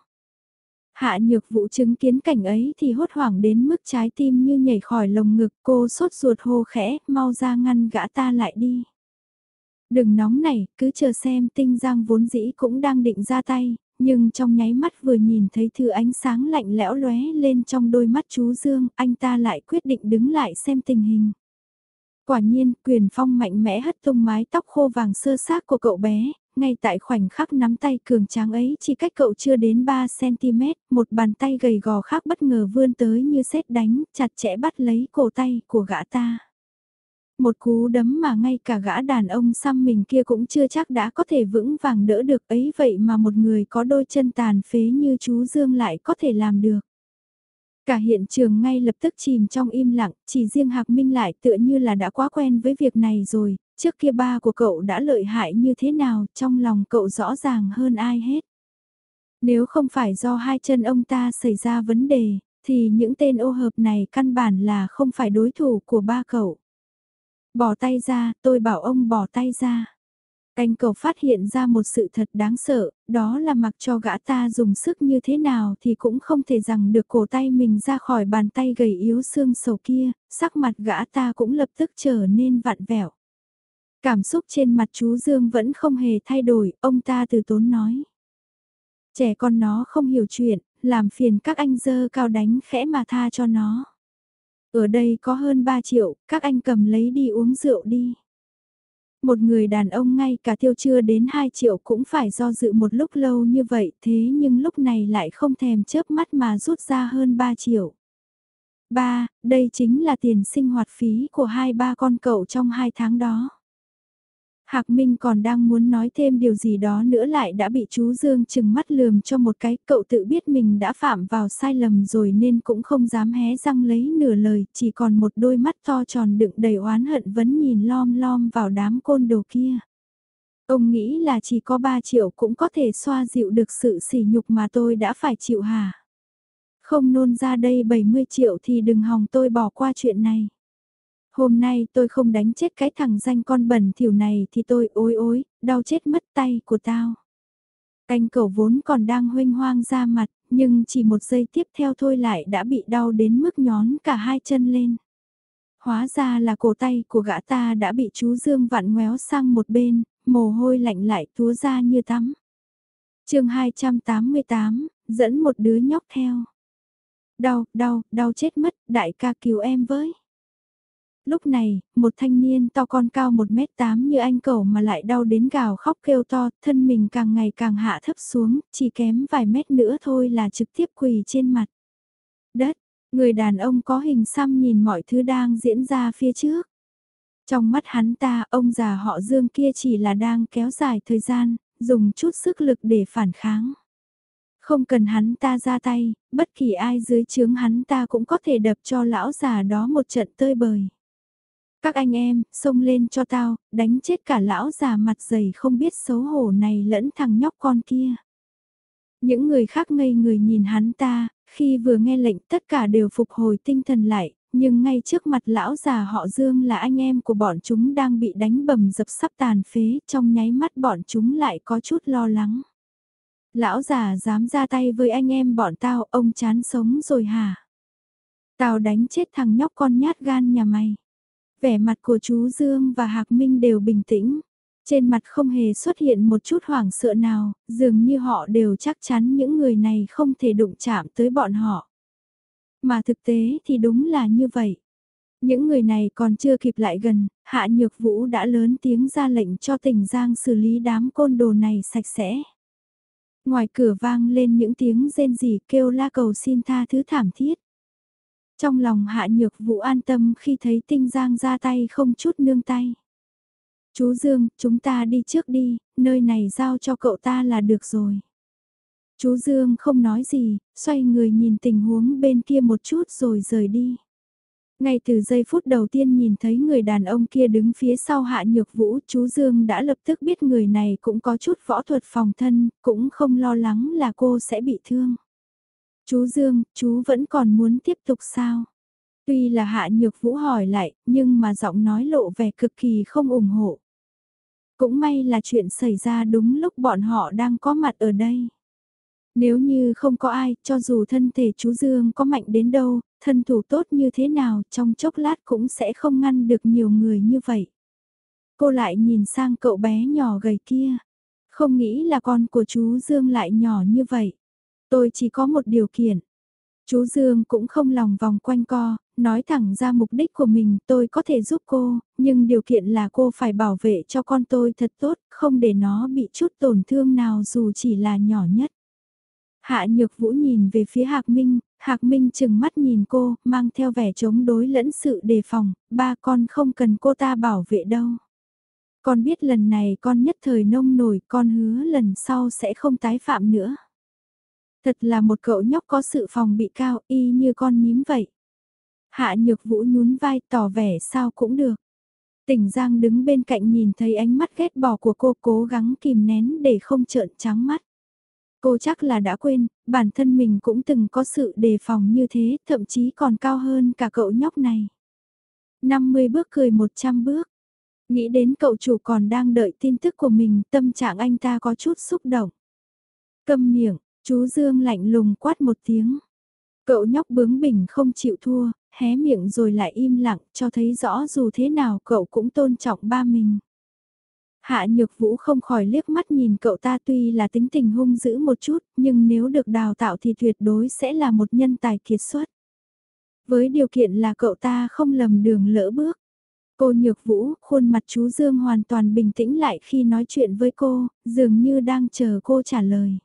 Speaker 1: Hạ nhược vụ chứng kiến cảnh ấy thì hốt hoảng đến mức trái tim như nhảy khỏi lồng ngực cô sốt ruột hô khẽ, mau ra ngăn gã ta lại đi. Đừng nóng này, cứ chờ xem tinh giang vốn dĩ cũng đang định ra tay, nhưng trong nháy mắt vừa nhìn thấy thứ ánh sáng lạnh lẽo lóe lên trong đôi mắt chú Dương, anh ta lại quyết định đứng lại xem tình hình. Quả nhiên, quyền phong mạnh mẽ hất tung mái tóc khô vàng sơ xác của cậu bé, ngay tại khoảnh khắc nắm tay cường tráng ấy chỉ cách cậu chưa đến 3cm, một bàn tay gầy gò khác bất ngờ vươn tới như sét đánh, chặt chẽ bắt lấy cổ tay của gã ta. Một cú đấm mà ngay cả gã đàn ông xăm mình kia cũng chưa chắc đã có thể vững vàng đỡ được ấy vậy mà một người có đôi chân tàn phế như chú Dương lại có thể làm được. Cả hiện trường ngay lập tức chìm trong im lặng, chỉ riêng Hạc Minh lại tựa như là đã quá quen với việc này rồi, trước kia ba của cậu đã lợi hại như thế nào, trong lòng cậu rõ ràng hơn ai hết. Nếu không phải do hai chân ông ta xảy ra vấn đề, thì những tên ô hợp này căn bản là không phải đối thủ của ba cậu. Bỏ tay ra, tôi bảo ông bỏ tay ra. Anh cầu phát hiện ra một sự thật đáng sợ, đó là mặc cho gã ta dùng sức như thế nào thì cũng không thể rằng được cổ tay mình ra khỏi bàn tay gầy yếu xương sầu kia, sắc mặt gã ta cũng lập tức trở nên vặn vẹo. Cảm xúc trên mặt chú Dương vẫn không hề thay đổi, ông ta từ tốn nói. Trẻ con nó không hiểu chuyện, làm phiền các anh dơ cao đánh khẽ mà tha cho nó. Ở đây có hơn 3 triệu, các anh cầm lấy đi uống rượu đi. Một người đàn ông ngay cả tiêu chưa đến 2 triệu cũng phải do dự một lúc lâu như vậy thế nhưng lúc này lại không thèm chớp mắt mà rút ra hơn 3 triệu. Ba, đây chính là tiền sinh hoạt phí của hai ba con cậu trong hai tháng đó. Hạc Minh còn đang muốn nói thêm điều gì đó nữa lại đã bị chú Dương chừng mắt lườm cho một cái, cậu tự biết mình đã phạm vào sai lầm rồi nên cũng không dám hé răng lấy nửa lời, chỉ còn một đôi mắt to tròn đựng đầy oán hận vẫn nhìn lom lom vào đám côn đồ kia. Ông nghĩ là chỉ có 3 triệu cũng có thể xoa dịu được sự sỉ nhục mà tôi đã phải chịu hả? Không nôn ra đây 70 triệu thì đừng hòng tôi bỏ qua chuyện này. Hôm nay tôi không đánh chết cái thằng danh con bẩn thỉu này thì tôi ối ối, đau chết mất tay của tao. Canh cẩu vốn còn đang huynh hoang ra mặt, nhưng chỉ một giây tiếp theo thôi lại đã bị đau đến mức nhón cả hai chân lên. Hóa ra là cổ tay của gã ta đã bị chú Dương vặn ngoéo sang một bên, mồ hôi lạnh lại túa ra như tắm. chương 288, dẫn một đứa nhóc theo. Đau, đau, đau chết mất, đại ca cứu em với. Lúc này, một thanh niên to con cao 1m8 như anh cẩu mà lại đau đến gào khóc kêu to, thân mình càng ngày càng hạ thấp xuống, chỉ kém vài mét nữa thôi là trực tiếp quỳ trên mặt. Đất, người đàn ông có hình xăm nhìn mọi thứ đang diễn ra phía trước. Trong mắt hắn ta, ông già họ Dương kia chỉ là đang kéo dài thời gian, dùng chút sức lực để phản kháng. Không cần hắn ta ra tay, bất kỳ ai dưới chướng hắn ta cũng có thể đập cho lão già đó một trận tơi bời. Các anh em, xông lên cho tao, đánh chết cả lão già mặt dày không biết xấu hổ này lẫn thằng nhóc con kia. Những người khác ngây người nhìn hắn ta, khi vừa nghe lệnh tất cả đều phục hồi tinh thần lại, nhưng ngay trước mặt lão già họ Dương là anh em của bọn chúng đang bị đánh bầm dập sắp tàn phế, trong nháy mắt bọn chúng lại có chút lo lắng. Lão già dám ra tay với anh em bọn tao, ông chán sống rồi hả? Tao đánh chết thằng nhóc con nhát gan nhà mày. Vẻ mặt của chú Dương và Hạc Minh đều bình tĩnh. Trên mặt không hề xuất hiện một chút hoảng sợ nào, dường như họ đều chắc chắn những người này không thể đụng chạm tới bọn họ. Mà thực tế thì đúng là như vậy. Những người này còn chưa kịp lại gần, Hạ Nhược Vũ đã lớn tiếng ra lệnh cho tỉnh Giang xử lý đám côn đồ này sạch sẽ. Ngoài cửa vang lên những tiếng rên rỉ kêu la cầu xin tha thứ thảm thiết. Trong lòng hạ nhược vũ an tâm khi thấy tinh giang ra tay không chút nương tay. Chú Dương, chúng ta đi trước đi, nơi này giao cho cậu ta là được rồi. Chú Dương không nói gì, xoay người nhìn tình huống bên kia một chút rồi rời đi. Ngay từ giây phút đầu tiên nhìn thấy người đàn ông kia đứng phía sau hạ nhược vũ, chú Dương đã lập tức biết người này cũng có chút võ thuật phòng thân, cũng không lo lắng là cô sẽ bị thương. Chú Dương, chú vẫn còn muốn tiếp tục sao? Tuy là hạ nhược vũ hỏi lại, nhưng mà giọng nói lộ vẻ cực kỳ không ủng hộ. Cũng may là chuyện xảy ra đúng lúc bọn họ đang có mặt ở đây. Nếu như không có ai, cho dù thân thể chú Dương có mạnh đến đâu, thân thủ tốt như thế nào, trong chốc lát cũng sẽ không ngăn được nhiều người như vậy. Cô lại nhìn sang cậu bé nhỏ gầy kia. Không nghĩ là con của chú Dương lại nhỏ như vậy. Tôi chỉ có một điều kiện. Chú Dương cũng không lòng vòng quanh co, nói thẳng ra mục đích của mình tôi có thể giúp cô, nhưng điều kiện là cô phải bảo vệ cho con tôi thật tốt, không để nó bị chút tổn thương nào dù chỉ là nhỏ nhất. Hạ Nhược Vũ nhìn về phía Hạc Minh, Hạc Minh chừng mắt nhìn cô, mang theo vẻ chống đối lẫn sự đề phòng, ba con không cần cô ta bảo vệ đâu. Con biết lần này con nhất thời nông nổi, con hứa lần sau sẽ không tái phạm nữa. Thật là một cậu nhóc có sự phòng bị cao y như con nhím vậy. Hạ nhược vũ nhún vai tỏ vẻ sao cũng được. Tỉnh Giang đứng bên cạnh nhìn thấy ánh mắt ghét bỏ của cô cố gắng kìm nén để không trợn trắng mắt. Cô chắc là đã quên, bản thân mình cũng từng có sự đề phòng như thế, thậm chí còn cao hơn cả cậu nhóc này. 50 bước cười 100 bước. Nghĩ đến cậu chủ còn đang đợi tin tức của mình, tâm trạng anh ta có chút xúc động. Câm miệng, chú Dương lạnh lùng quát một tiếng. Cậu nhóc bướng bỉnh không chịu thua, hé miệng rồi lại im lặng, cho thấy rõ dù thế nào cậu cũng tôn trọng ba mình. Hạ Nhược Vũ không khỏi liếc mắt nhìn cậu ta tuy là tính tình hung dữ một chút, nhưng nếu được đào tạo thì tuyệt đối sẽ là một nhân tài kiệt xuất. Với điều kiện là cậu ta không lầm đường lỡ bước. Cô Nhược Vũ, khuôn mặt chú Dương hoàn toàn bình tĩnh lại khi nói chuyện với cô, dường như đang chờ cô trả lời.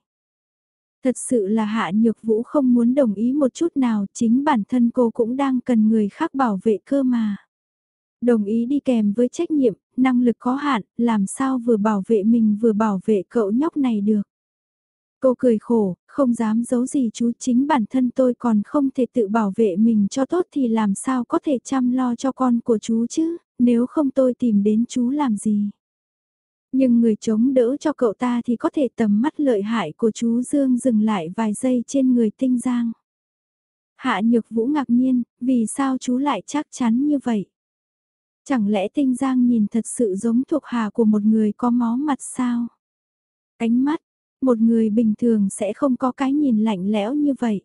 Speaker 1: Thật sự là Hạ Nhược Vũ không muốn đồng ý một chút nào, chính bản thân cô cũng đang cần người khác bảo vệ cơ mà. Đồng ý đi kèm với trách nhiệm, năng lực có hạn, làm sao vừa bảo vệ mình vừa bảo vệ cậu nhóc này được. Cô cười khổ, không dám giấu gì chú chính bản thân tôi còn không thể tự bảo vệ mình cho tốt thì làm sao có thể chăm lo cho con của chú chứ, nếu không tôi tìm đến chú làm gì. Nhưng người chống đỡ cho cậu ta thì có thể tầm mắt lợi hại của chú Dương dừng lại vài giây trên người tinh giang. Hạ nhược vũ ngạc nhiên, vì sao chú lại chắc chắn như vậy? Chẳng lẽ tinh giang nhìn thật sự giống thuộc hà của một người có máu mặt sao? Ánh mắt, một người bình thường sẽ không có cái nhìn lạnh lẽo như vậy.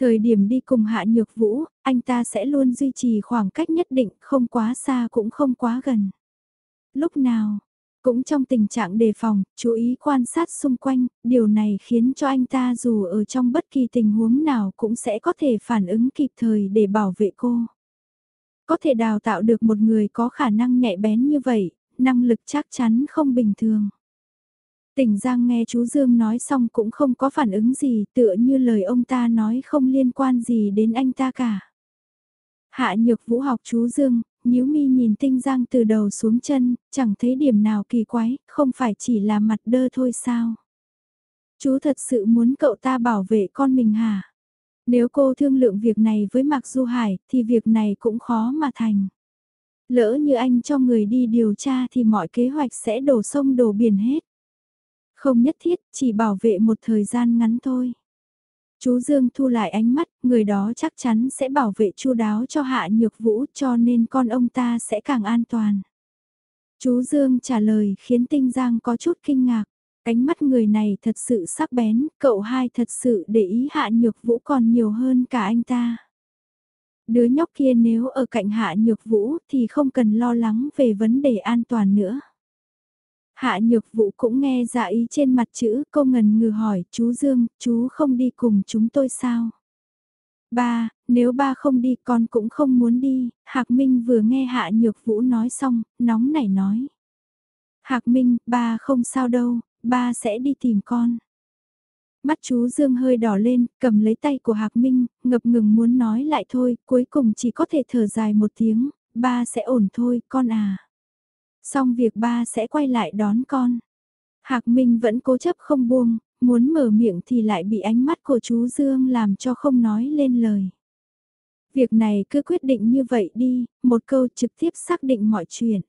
Speaker 1: Thời điểm đi cùng hạ nhược vũ, anh ta sẽ luôn duy trì khoảng cách nhất định, không quá xa cũng không quá gần. Lúc nào, cũng trong tình trạng đề phòng, chú ý quan sát xung quanh, điều này khiến cho anh ta dù ở trong bất kỳ tình huống nào cũng sẽ có thể phản ứng kịp thời để bảo vệ cô. Có thể đào tạo được một người có khả năng nhạy bén như vậy, năng lực chắc chắn không bình thường. Tỉnh Giang nghe chú Dương nói xong cũng không có phản ứng gì tựa như lời ông ta nói không liên quan gì đến anh ta cả. Hạ nhược vũ học chú Dương, nhíu mi nhìn tinh giang từ đầu xuống chân, chẳng thấy điểm nào kỳ quái, không phải chỉ là mặt đơ thôi sao. Chú thật sự muốn cậu ta bảo vệ con mình hả? Nếu cô thương lượng việc này với Mạc Du Hải thì việc này cũng khó mà thành. Lỡ như anh cho người đi điều tra thì mọi kế hoạch sẽ đổ sông đổ biển hết. Không nhất thiết, chỉ bảo vệ một thời gian ngắn thôi. Chú Dương thu lại ánh mắt, người đó chắc chắn sẽ bảo vệ chu đáo cho Hạ Nhược Vũ cho nên con ông ta sẽ càng an toàn. Chú Dương trả lời khiến Tinh Giang có chút kinh ngạc. Ánh mắt người này thật sự sắc bén, cậu hai thật sự để ý Hạ Nhược Vũ còn nhiều hơn cả anh ta. Đứa nhóc kia nếu ở cạnh Hạ Nhược Vũ thì không cần lo lắng về vấn đề an toàn nữa. Hạ nhược vụ cũng nghe ra ý trên mặt chữ, cô ngần ngừ hỏi, chú Dương, chú không đi cùng chúng tôi sao? Ba, nếu ba không đi con cũng không muốn đi, Hạc Minh vừa nghe Hạ Nhược Vũ nói xong, nóng nảy nói. Hạc Minh, ba không sao đâu, ba sẽ đi tìm con. Mắt chú Dương hơi đỏ lên, cầm lấy tay của Hạc Minh, ngập ngừng muốn nói lại thôi, cuối cùng chỉ có thể thở dài một tiếng, ba sẽ ổn thôi, con à. Xong việc ba sẽ quay lại đón con. Hạc Minh vẫn cố chấp không buông, muốn mở miệng thì lại bị ánh mắt của chú Dương làm cho không nói lên lời. Việc này cứ quyết định như vậy đi, một câu trực tiếp xác định mọi chuyện.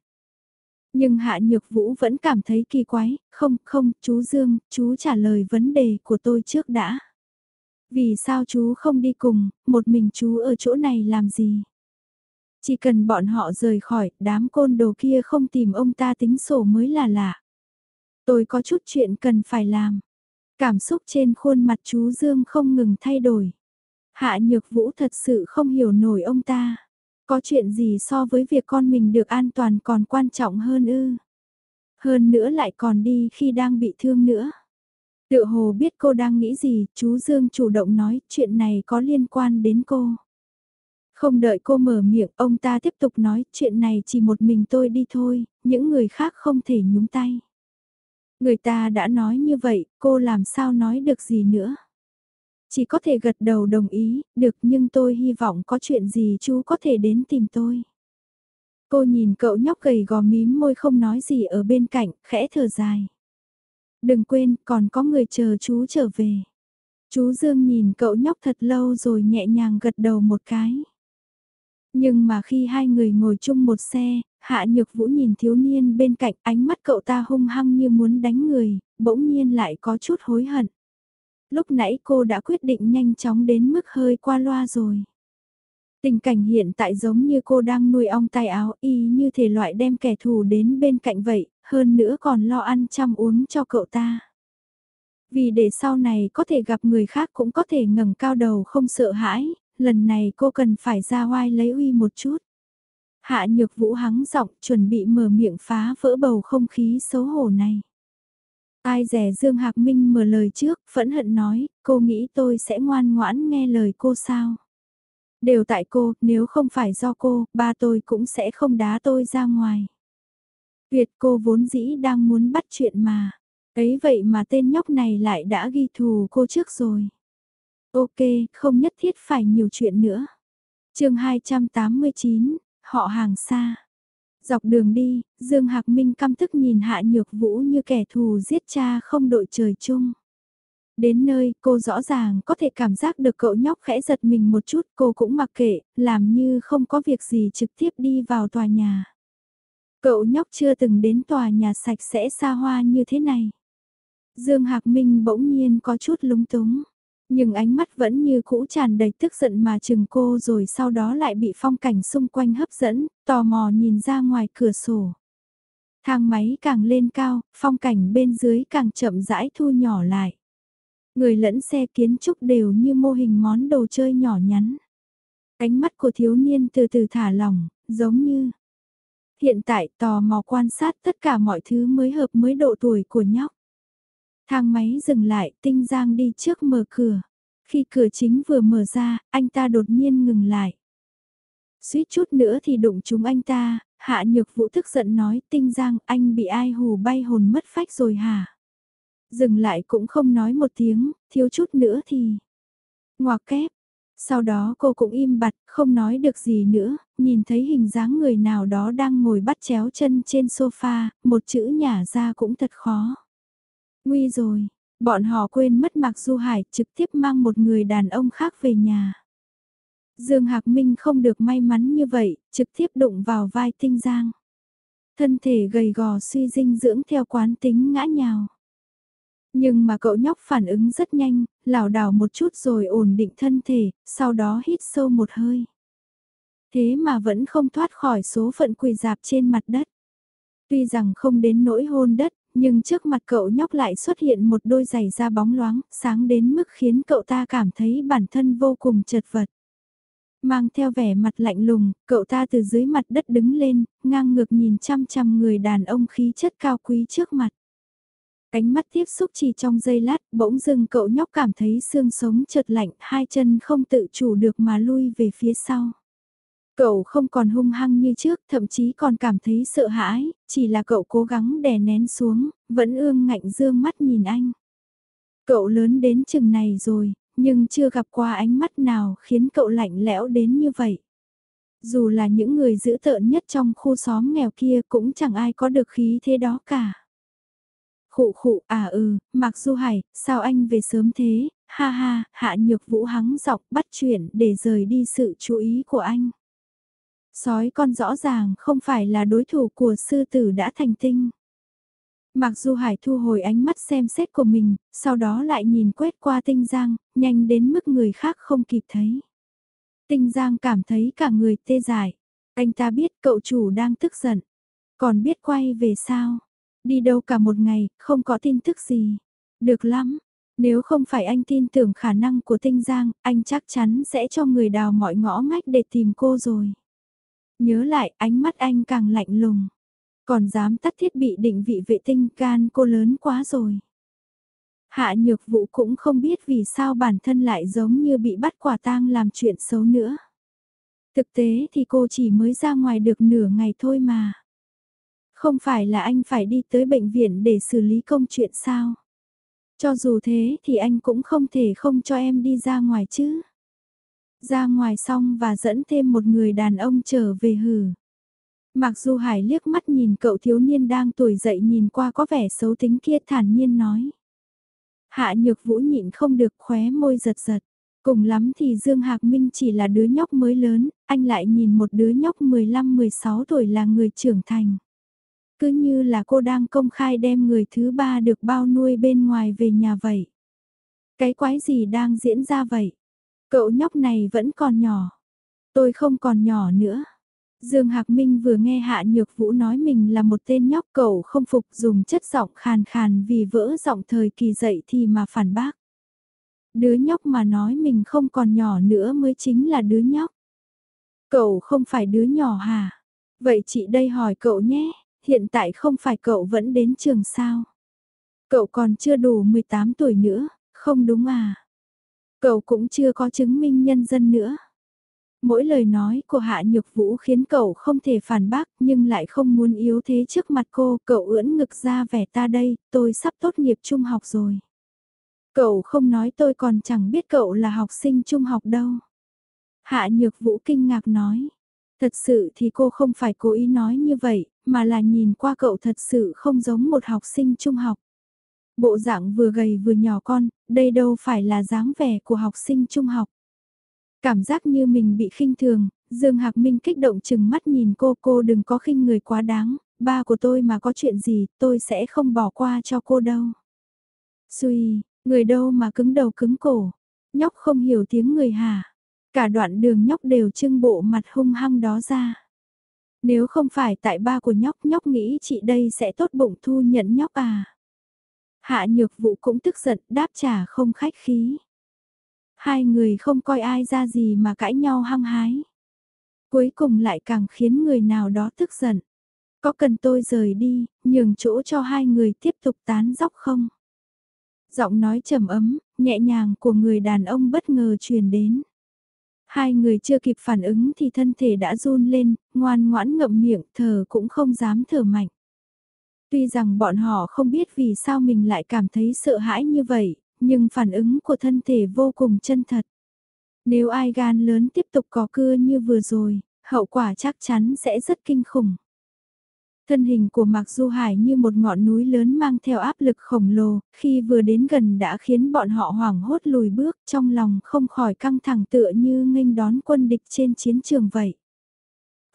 Speaker 1: Nhưng Hạ Nhược Vũ vẫn cảm thấy kỳ quái, không, không, chú Dương, chú trả lời vấn đề của tôi trước đã. Vì sao chú không đi cùng, một mình chú ở chỗ này làm gì? Chỉ cần bọn họ rời khỏi, đám côn đồ kia không tìm ông ta tính sổ mới là lạ. Tôi có chút chuyện cần phải làm. Cảm xúc trên khuôn mặt chú Dương không ngừng thay đổi. Hạ Nhược Vũ thật sự không hiểu nổi ông ta. Có chuyện gì so với việc con mình được an toàn còn quan trọng hơn ư? Hơn nữa lại còn đi khi đang bị thương nữa. Tự hồ biết cô đang nghĩ gì, chú Dương chủ động nói chuyện này có liên quan đến cô. Không đợi cô mở miệng, ông ta tiếp tục nói chuyện này chỉ một mình tôi đi thôi, những người khác không thể nhúng tay. Người ta đã nói như vậy, cô làm sao nói được gì nữa. Chỉ có thể gật đầu đồng ý, được nhưng tôi hy vọng có chuyện gì chú có thể đến tìm tôi. Cô nhìn cậu nhóc gầy gò mím môi không nói gì ở bên cạnh, khẽ thở dài. Đừng quên, còn có người chờ chú trở về. Chú Dương nhìn cậu nhóc thật lâu rồi nhẹ nhàng gật đầu một cái. Nhưng mà khi hai người ngồi chung một xe, Hạ Nhược Vũ nhìn thiếu niên bên cạnh ánh mắt cậu ta hung hăng như muốn đánh người, bỗng nhiên lại có chút hối hận. Lúc nãy cô đã quyết định nhanh chóng đến mức hơi qua loa rồi. Tình cảnh hiện tại giống như cô đang nuôi ong tay áo y như thể loại đem kẻ thù đến bên cạnh vậy, hơn nữa còn lo ăn chăm uống cho cậu ta. Vì để sau này có thể gặp người khác cũng có thể ngẩng cao đầu không sợ hãi, lần này cô cần phải ra oai lấy uy một chút. Hạ nhược vũ hắng giọng chuẩn bị mở miệng phá vỡ bầu không khí xấu hổ này. Ai rẻ Dương Hạc Minh mở lời trước, phẫn hận nói, cô nghĩ tôi sẽ ngoan ngoãn nghe lời cô sao? Đều tại cô, nếu không phải do cô, ba tôi cũng sẽ không đá tôi ra ngoài. Việt cô vốn dĩ đang muốn bắt chuyện mà. Ấy vậy mà tên nhóc này lại đã ghi thù cô trước rồi. Ok, không nhất thiết phải nhiều chuyện nữa. chương 289, họ hàng xa. Dọc đường đi, Dương Hạc Minh căm tức nhìn Hạ Nhược Vũ như kẻ thù giết cha không đội trời chung. Đến nơi, cô rõ ràng có thể cảm giác được cậu nhóc khẽ giật mình một chút, cô cũng mặc kệ, làm như không có việc gì trực tiếp đi vào tòa nhà. Cậu nhóc chưa từng đến tòa nhà sạch sẽ xa hoa như thế này. Dương Hạc Minh bỗng nhiên có chút lúng túng nhưng ánh mắt vẫn như cũ tràn đầy tức giận mà chừng cô rồi sau đó lại bị phong cảnh xung quanh hấp dẫn, tò mò nhìn ra ngoài cửa sổ. Thang máy càng lên cao, phong cảnh bên dưới càng chậm rãi thu nhỏ lại. Người lẫn xe kiến trúc đều như mô hình món đồ chơi nhỏ nhắn. Ánh mắt của thiếu niên từ từ thả lỏng, giống như... Hiện tại tò mò quan sát tất cả mọi thứ mới hợp mới độ tuổi của nhóc. Thang máy dừng lại, tinh giang đi trước mở cửa. Khi cửa chính vừa mở ra, anh ta đột nhiên ngừng lại. Suýt chút nữa thì đụng chúng anh ta, hạ nhược vũ tức giận nói tinh giang anh bị ai hù bay hồn mất phách rồi hả? Dừng lại cũng không nói một tiếng, thiếu chút nữa thì... Ngoà kép. Sau đó cô cũng im bặt, không nói được gì nữa, nhìn thấy hình dáng người nào đó đang ngồi bắt chéo chân trên sofa, một chữ nhả ra cũng thật khó. Nguy rồi, bọn họ quên mất Mạc Du Hải trực tiếp mang một người đàn ông khác về nhà. Dương Hạc Minh không được may mắn như vậy, trực tiếp đụng vào vai Tinh Giang. Thân thể gầy gò suy dinh dưỡng theo quán tính ngã nhào. Nhưng mà cậu nhóc phản ứng rất nhanh, lảo đảo một chút rồi ổn định thân thể, sau đó hít sâu một hơi. Thế mà vẫn không thoát khỏi số phận quỳ dạp trên mặt đất. Tuy rằng không đến nỗi hôn đất, nhưng trước mặt cậu nhóc lại xuất hiện một đôi giày da bóng loáng, sáng đến mức khiến cậu ta cảm thấy bản thân vô cùng chật vật. Mang theo vẻ mặt lạnh lùng, cậu ta từ dưới mặt đất đứng lên, ngang ngược nhìn chăm chăm người đàn ông khí chất cao quý trước mặt. Cánh mắt tiếp xúc chỉ trong giây lát, bỗng dưng cậu nhóc cảm thấy xương sống chợt lạnh, hai chân không tự chủ được mà lui về phía sau. Cậu không còn hung hăng như trước, thậm chí còn cảm thấy sợ hãi, chỉ là cậu cố gắng đè nén xuống, vẫn ương ngạnh dương mắt nhìn anh. Cậu lớn đến chừng này rồi, nhưng chưa gặp qua ánh mắt nào khiến cậu lạnh lẽo đến như vậy. Dù là những người giữ tợn nhất trong khu xóm nghèo kia cũng chẳng ai có được khí thế đó cả. Khụ khụ, à ừ, Mạc Du Hải, sao anh về sớm thế, ha ha, hạ nhược vũ hắng giọng bắt chuyện để rời đi sự chú ý của anh. Sói con rõ ràng không phải là đối thủ của sư tử đã thành tinh. Mặc dù Hải thu hồi ánh mắt xem xét của mình, sau đó lại nhìn quét qua tinh giang, nhanh đến mức người khác không kịp thấy. Tinh giang cảm thấy cả người tê dại. Anh ta biết cậu chủ đang tức giận. Còn biết quay về sao? Đi đâu cả một ngày, không có tin tức gì. Được lắm. Nếu không phải anh tin tưởng khả năng của tinh giang, anh chắc chắn sẽ cho người đào mọi ngõ ngách để tìm cô rồi. Nhớ lại ánh mắt anh càng lạnh lùng. Còn dám tắt thiết bị định vị vệ tinh can cô lớn quá rồi. Hạ nhược vụ cũng không biết vì sao bản thân lại giống như bị bắt quả tang làm chuyện xấu nữa. Thực tế thì cô chỉ mới ra ngoài được nửa ngày thôi mà. Không phải là anh phải đi tới bệnh viện để xử lý công chuyện sao? Cho dù thế thì anh cũng không thể không cho em đi ra ngoài chứ. Ra ngoài xong và dẫn thêm một người đàn ông trở về hử. Mặc dù Hải liếc mắt nhìn cậu thiếu niên đang tuổi dậy nhìn qua có vẻ xấu tính kia thản nhiên nói. Hạ nhược vũ nhịn không được khóe môi giật giật. Cùng lắm thì Dương Hạc Minh chỉ là đứa nhóc mới lớn, anh lại nhìn một đứa nhóc 15-16 tuổi là người trưởng thành. Cứ như là cô đang công khai đem người thứ ba được bao nuôi bên ngoài về nhà vậy. Cái quái gì đang diễn ra vậy? Cậu nhóc này vẫn còn nhỏ. Tôi không còn nhỏ nữa. Dương Hạc Minh vừa nghe Hạ Nhược Vũ nói mình là một tên nhóc cậu không phục dùng chất giọng khàn khàn vì vỡ giọng thời kỳ dậy thì mà phản bác. Đứa nhóc mà nói mình không còn nhỏ nữa mới chính là đứa nhóc. Cậu không phải đứa nhỏ hả? Vậy chị đây hỏi cậu nhé, hiện tại không phải cậu vẫn đến trường sao? Cậu còn chưa đủ 18 tuổi nữa, không đúng à? Cậu cũng chưa có chứng minh nhân dân nữa. Mỗi lời nói của Hạ Nhược Vũ khiến cậu không thể phản bác nhưng lại không muốn yếu thế trước mặt cô. Cậu ưỡn ngực ra vẻ ta đây, tôi sắp tốt nghiệp trung học rồi. Cậu không nói tôi còn chẳng biết cậu là học sinh trung học đâu. Hạ Nhược Vũ kinh ngạc nói. Thật sự thì cô không phải cố ý nói như vậy, mà là nhìn qua cậu thật sự không giống một học sinh trung học. Bộ dạng vừa gầy vừa nhỏ con, đây đâu phải là dáng vẻ của học sinh trung học. Cảm giác như mình bị khinh thường, Dương Hạc Minh kích động chừng mắt nhìn cô cô đừng có khinh người quá đáng, ba của tôi mà có chuyện gì tôi sẽ không bỏ qua cho cô đâu. Xùi, người đâu mà cứng đầu cứng cổ, nhóc không hiểu tiếng người hả, cả đoạn đường nhóc đều trưng bộ mặt hung hăng đó ra. Nếu không phải tại ba của nhóc nhóc nghĩ chị đây sẽ tốt bụng thu nhận nhóc à. Hạ nhược vụ cũng tức giận đáp trả không khách khí. Hai người không coi ai ra gì mà cãi nhau hăng hái. Cuối cùng lại càng khiến người nào đó tức giận. Có cần tôi rời đi, nhường chỗ cho hai người tiếp tục tán dóc không? Giọng nói trầm ấm, nhẹ nhàng của người đàn ông bất ngờ truyền đến. Hai người chưa kịp phản ứng thì thân thể đã run lên, ngoan ngoãn ngậm miệng thở cũng không dám thở mạnh. Tuy rằng bọn họ không biết vì sao mình lại cảm thấy sợ hãi như vậy, nhưng phản ứng của thân thể vô cùng chân thật. Nếu ai gan lớn tiếp tục có cưa như vừa rồi, hậu quả chắc chắn sẽ rất kinh khủng. Thân hình của Mạc Du Hải như một ngọn núi lớn mang theo áp lực khổng lồ, khi vừa đến gần đã khiến bọn họ hoảng hốt lùi bước trong lòng không khỏi căng thẳng tựa như nghênh đón quân địch trên chiến trường vậy.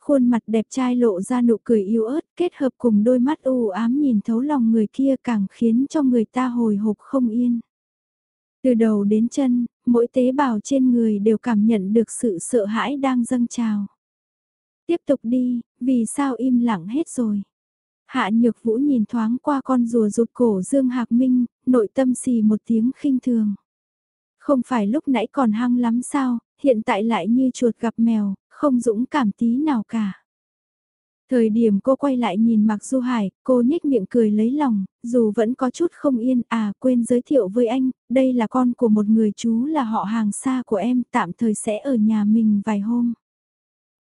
Speaker 1: Khuôn mặt đẹp trai lộ ra nụ cười yếu ớt kết hợp cùng đôi mắt u ám nhìn thấu lòng người kia càng khiến cho người ta hồi hộp không yên. Từ đầu đến chân, mỗi tế bào trên người đều cảm nhận được sự sợ hãi đang dâng trào. Tiếp tục đi, vì sao im lặng hết rồi. Hạ Nhược Vũ nhìn thoáng qua con rùa rụt cổ Dương Hạc Minh, nội tâm xì một tiếng khinh thường. Không phải lúc nãy còn hăng lắm sao, hiện tại lại như chuột gặp mèo, không dũng cảm tí nào cả. Thời điểm cô quay lại nhìn Mạc Du Hải, cô nhếch miệng cười lấy lòng, dù vẫn có chút không yên, à quên giới thiệu với anh, đây là con của một người chú là họ hàng xa của em, tạm thời sẽ ở nhà mình vài hôm.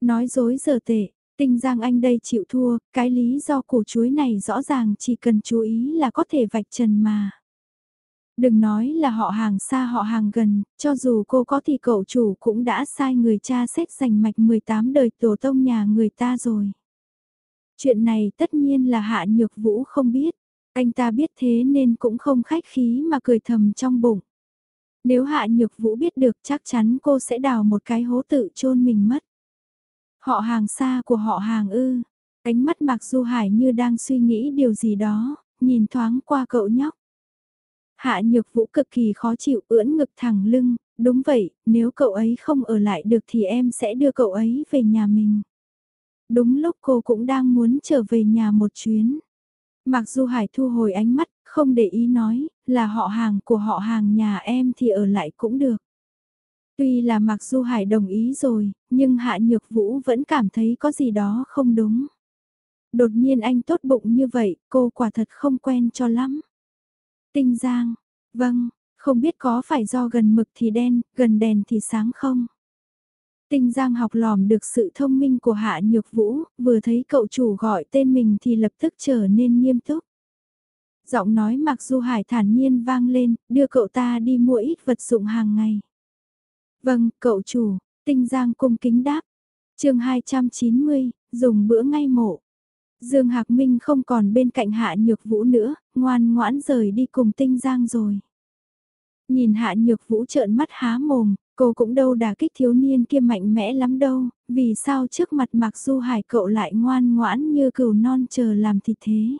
Speaker 1: Nói dối giờ tệ, tinh giang anh đây chịu thua, cái lý do củ chuối này rõ ràng chỉ cần chú ý là có thể vạch trần mà. Đừng nói là họ hàng xa họ hàng gần, cho dù cô có thì cậu chủ cũng đã sai người cha xét giành mạch 18 đời tổ tông nhà người ta rồi. Chuyện này tất nhiên là Hạ Nhược Vũ không biết, anh ta biết thế nên cũng không khách khí mà cười thầm trong bụng. Nếu Hạ Nhược Vũ biết được chắc chắn cô sẽ đào một cái hố tự chôn mình mất. Họ hàng xa của họ hàng ư. Ánh mắt Mạc Du Hải như đang suy nghĩ điều gì đó, nhìn thoáng qua cậu nhóc. Hạ Nhược Vũ cực kỳ khó chịu ưỡn ngực thẳng lưng, đúng vậy, nếu cậu ấy không ở lại được thì em sẽ đưa cậu ấy về nhà mình. Đúng lúc cô cũng đang muốn trở về nhà một chuyến. Mặc dù Hải thu hồi ánh mắt, không để ý nói, là họ hàng của họ hàng nhà em thì ở lại cũng được. Tuy là Mạc Du Hải đồng ý rồi, nhưng Hạ Nhược Vũ vẫn cảm thấy có gì đó không đúng. Đột nhiên anh tốt bụng như vậy, cô quả thật không quen cho lắm. Tinh Giang, vâng, không biết có phải do gần mực thì đen, gần đèn thì sáng không? Tinh Giang học lòm được sự thông minh của Hạ Nhược Vũ, vừa thấy cậu chủ gọi tên mình thì lập tức trở nên nghiêm túc. Giọng nói mặc dù Hải thản nhiên vang lên, đưa cậu ta đi mua ít vật dụng hàng ngày. Vâng, cậu chủ, Tinh Giang cung kính đáp. chương 290, dùng bữa ngay mộ. Dương Hạc Minh không còn bên cạnh Hạ Nhược Vũ nữa, ngoan ngoãn rời đi cùng Tinh Giang rồi. Nhìn Hạ Nhược Vũ trợn mắt há mồm, cô cũng đâu đả kích thiếu niên kia mạnh mẽ lắm đâu, vì sao trước mặt Mạc Du Hải cậu lại ngoan ngoãn như cừu non chờ làm thịt thế.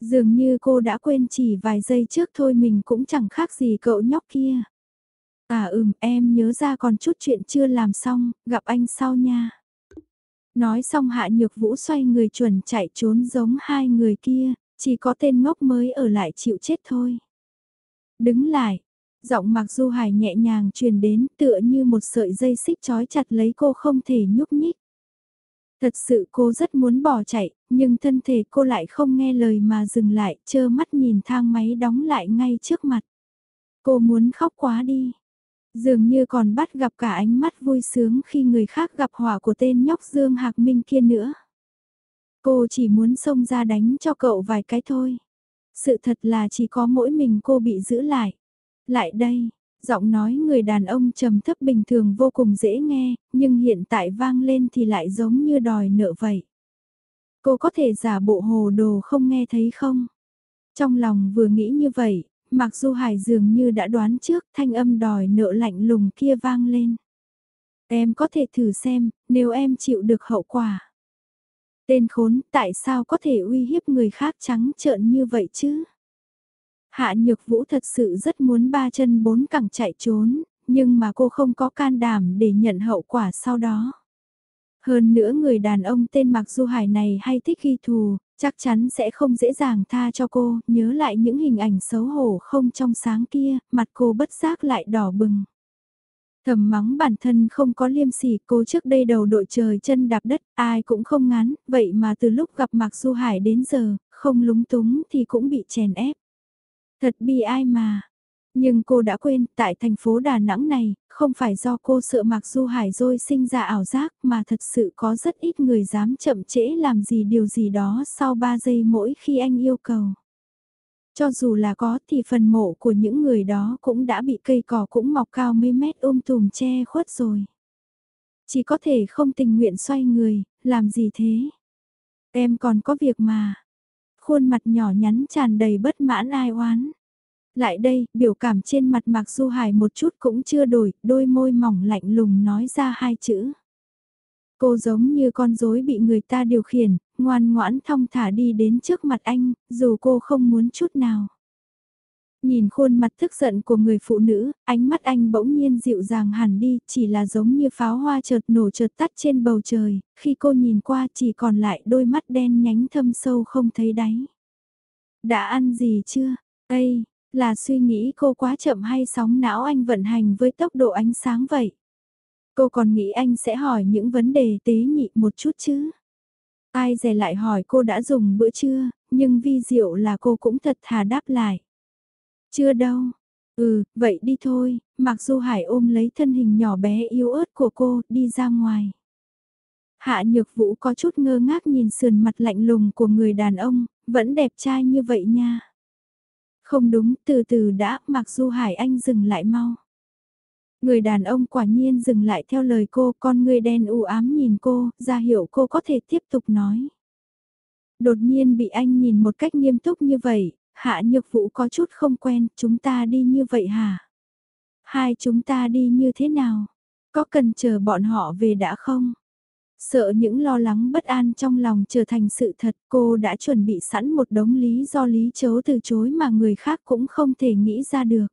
Speaker 1: Dường như cô đã quên chỉ vài giây trước thôi mình cũng chẳng khác gì cậu nhóc kia. À ừm em nhớ ra còn chút chuyện chưa làm xong, gặp anh sau nha. Nói xong hạ nhược vũ xoay người chuẩn chạy trốn giống hai người kia, chỉ có tên ngốc mới ở lại chịu chết thôi. Đứng lại, giọng mặc du hải nhẹ nhàng truyền đến tựa như một sợi dây xích trói chặt lấy cô không thể nhúc nhích. Thật sự cô rất muốn bỏ chạy, nhưng thân thể cô lại không nghe lời mà dừng lại, chơ mắt nhìn thang máy đóng lại ngay trước mặt. Cô muốn khóc quá đi. Dường như còn bắt gặp cả ánh mắt vui sướng khi người khác gặp hỏa của tên nhóc Dương Hạc Minh kia nữa. Cô chỉ muốn xông ra đánh cho cậu vài cái thôi. Sự thật là chỉ có mỗi mình cô bị giữ lại. Lại đây, giọng nói người đàn ông trầm thấp bình thường vô cùng dễ nghe, nhưng hiện tại vang lên thì lại giống như đòi nợ vậy. Cô có thể giả bộ hồ đồ không nghe thấy không? Trong lòng vừa nghĩ như vậy, Mặc dù Hải dường như đã đoán trước thanh âm đòi nợ lạnh lùng kia vang lên. Em có thể thử xem, nếu em chịu được hậu quả. Tên khốn, tại sao có thể uy hiếp người khác trắng trợn như vậy chứ? Hạ Nhược Vũ thật sự rất muốn ba chân bốn cẳng chạy trốn, nhưng mà cô không có can đảm để nhận hậu quả sau đó. Hơn nữa người đàn ông tên Mạc Du Hải này hay thích ghi thù, chắc chắn sẽ không dễ dàng tha cho cô, nhớ lại những hình ảnh xấu hổ không trong sáng kia, mặt cô bất giác lại đỏ bừng. Thầm mắng bản thân không có liêm sỉ cô trước đây đầu đội trời chân đạp đất, ai cũng không ngán, vậy mà từ lúc gặp Mạc Du Hải đến giờ, không lúng túng thì cũng bị chèn ép. Thật bi ai mà, nhưng cô đã quên, tại thành phố Đà Nẵng này, không phải do cô sợ Mạc Du Hải rồi sinh ra ảo giác mà thật sự có rất ít người dám chậm trễ làm gì điều gì đó sau 3 giây mỗi khi anh yêu cầu. Cho dù là có thì phần mộ của những người đó cũng đã bị cây cỏ cũng mọc cao mấy mét ôm tùm che khuất rồi. Chỉ có thể không tình nguyện xoay người, làm gì thế? Em còn có việc mà. Khuôn mặt nhỏ nhắn tràn đầy bất mãn ai oán. Lại đây, biểu cảm trên mặt Mạc Du Hải một chút cũng chưa đổi, đôi môi mỏng lạnh lùng nói ra hai chữ. Cô giống như con rối bị người ta điều khiển, ngoan ngoãn thong thả đi đến trước mặt anh, dù cô không muốn chút nào. Nhìn khuôn mặt tức giận của người phụ nữ, ánh mắt anh bỗng nhiên dịu dàng hẳn đi, chỉ là giống như pháo hoa chợt nổ chợt tắt trên bầu trời, khi cô nhìn qua chỉ còn lại đôi mắt đen nhánh thâm sâu không thấy đáy. Đã ăn gì chưa? Ây, là suy nghĩ cô quá chậm hay sóng não anh vận hành với tốc độ ánh sáng vậy? Cô còn nghĩ anh sẽ hỏi những vấn đề tế nhị một chút chứ? Ai dè lại hỏi cô đã dùng bữa trưa, nhưng vi diệu là cô cũng thật thà đáp lại. Chưa đâu. Ừ, vậy đi thôi, mặc dù Hải ôm lấy thân hình nhỏ bé yếu ớt của cô, đi ra ngoài. Hạ nhược vũ có chút ngơ ngác nhìn sườn mặt lạnh lùng của người đàn ông, vẫn đẹp trai như vậy nha. Không đúng, từ từ đã, mặc dù Hải Anh dừng lại mau. Người đàn ông quả nhiên dừng lại theo lời cô, con người đen u ám nhìn cô, ra hiệu cô có thể tiếp tục nói. Đột nhiên bị anh nhìn một cách nghiêm túc như vậy, hạ nhược vũ có chút không quen, chúng ta đi như vậy hả? Hai chúng ta đi như thế nào? Có cần chờ bọn họ về đã không? Sợ những lo lắng bất an trong lòng trở thành sự thật cô đã chuẩn bị sẵn một đống lý do lý chấu từ chối mà người khác cũng không thể nghĩ ra được.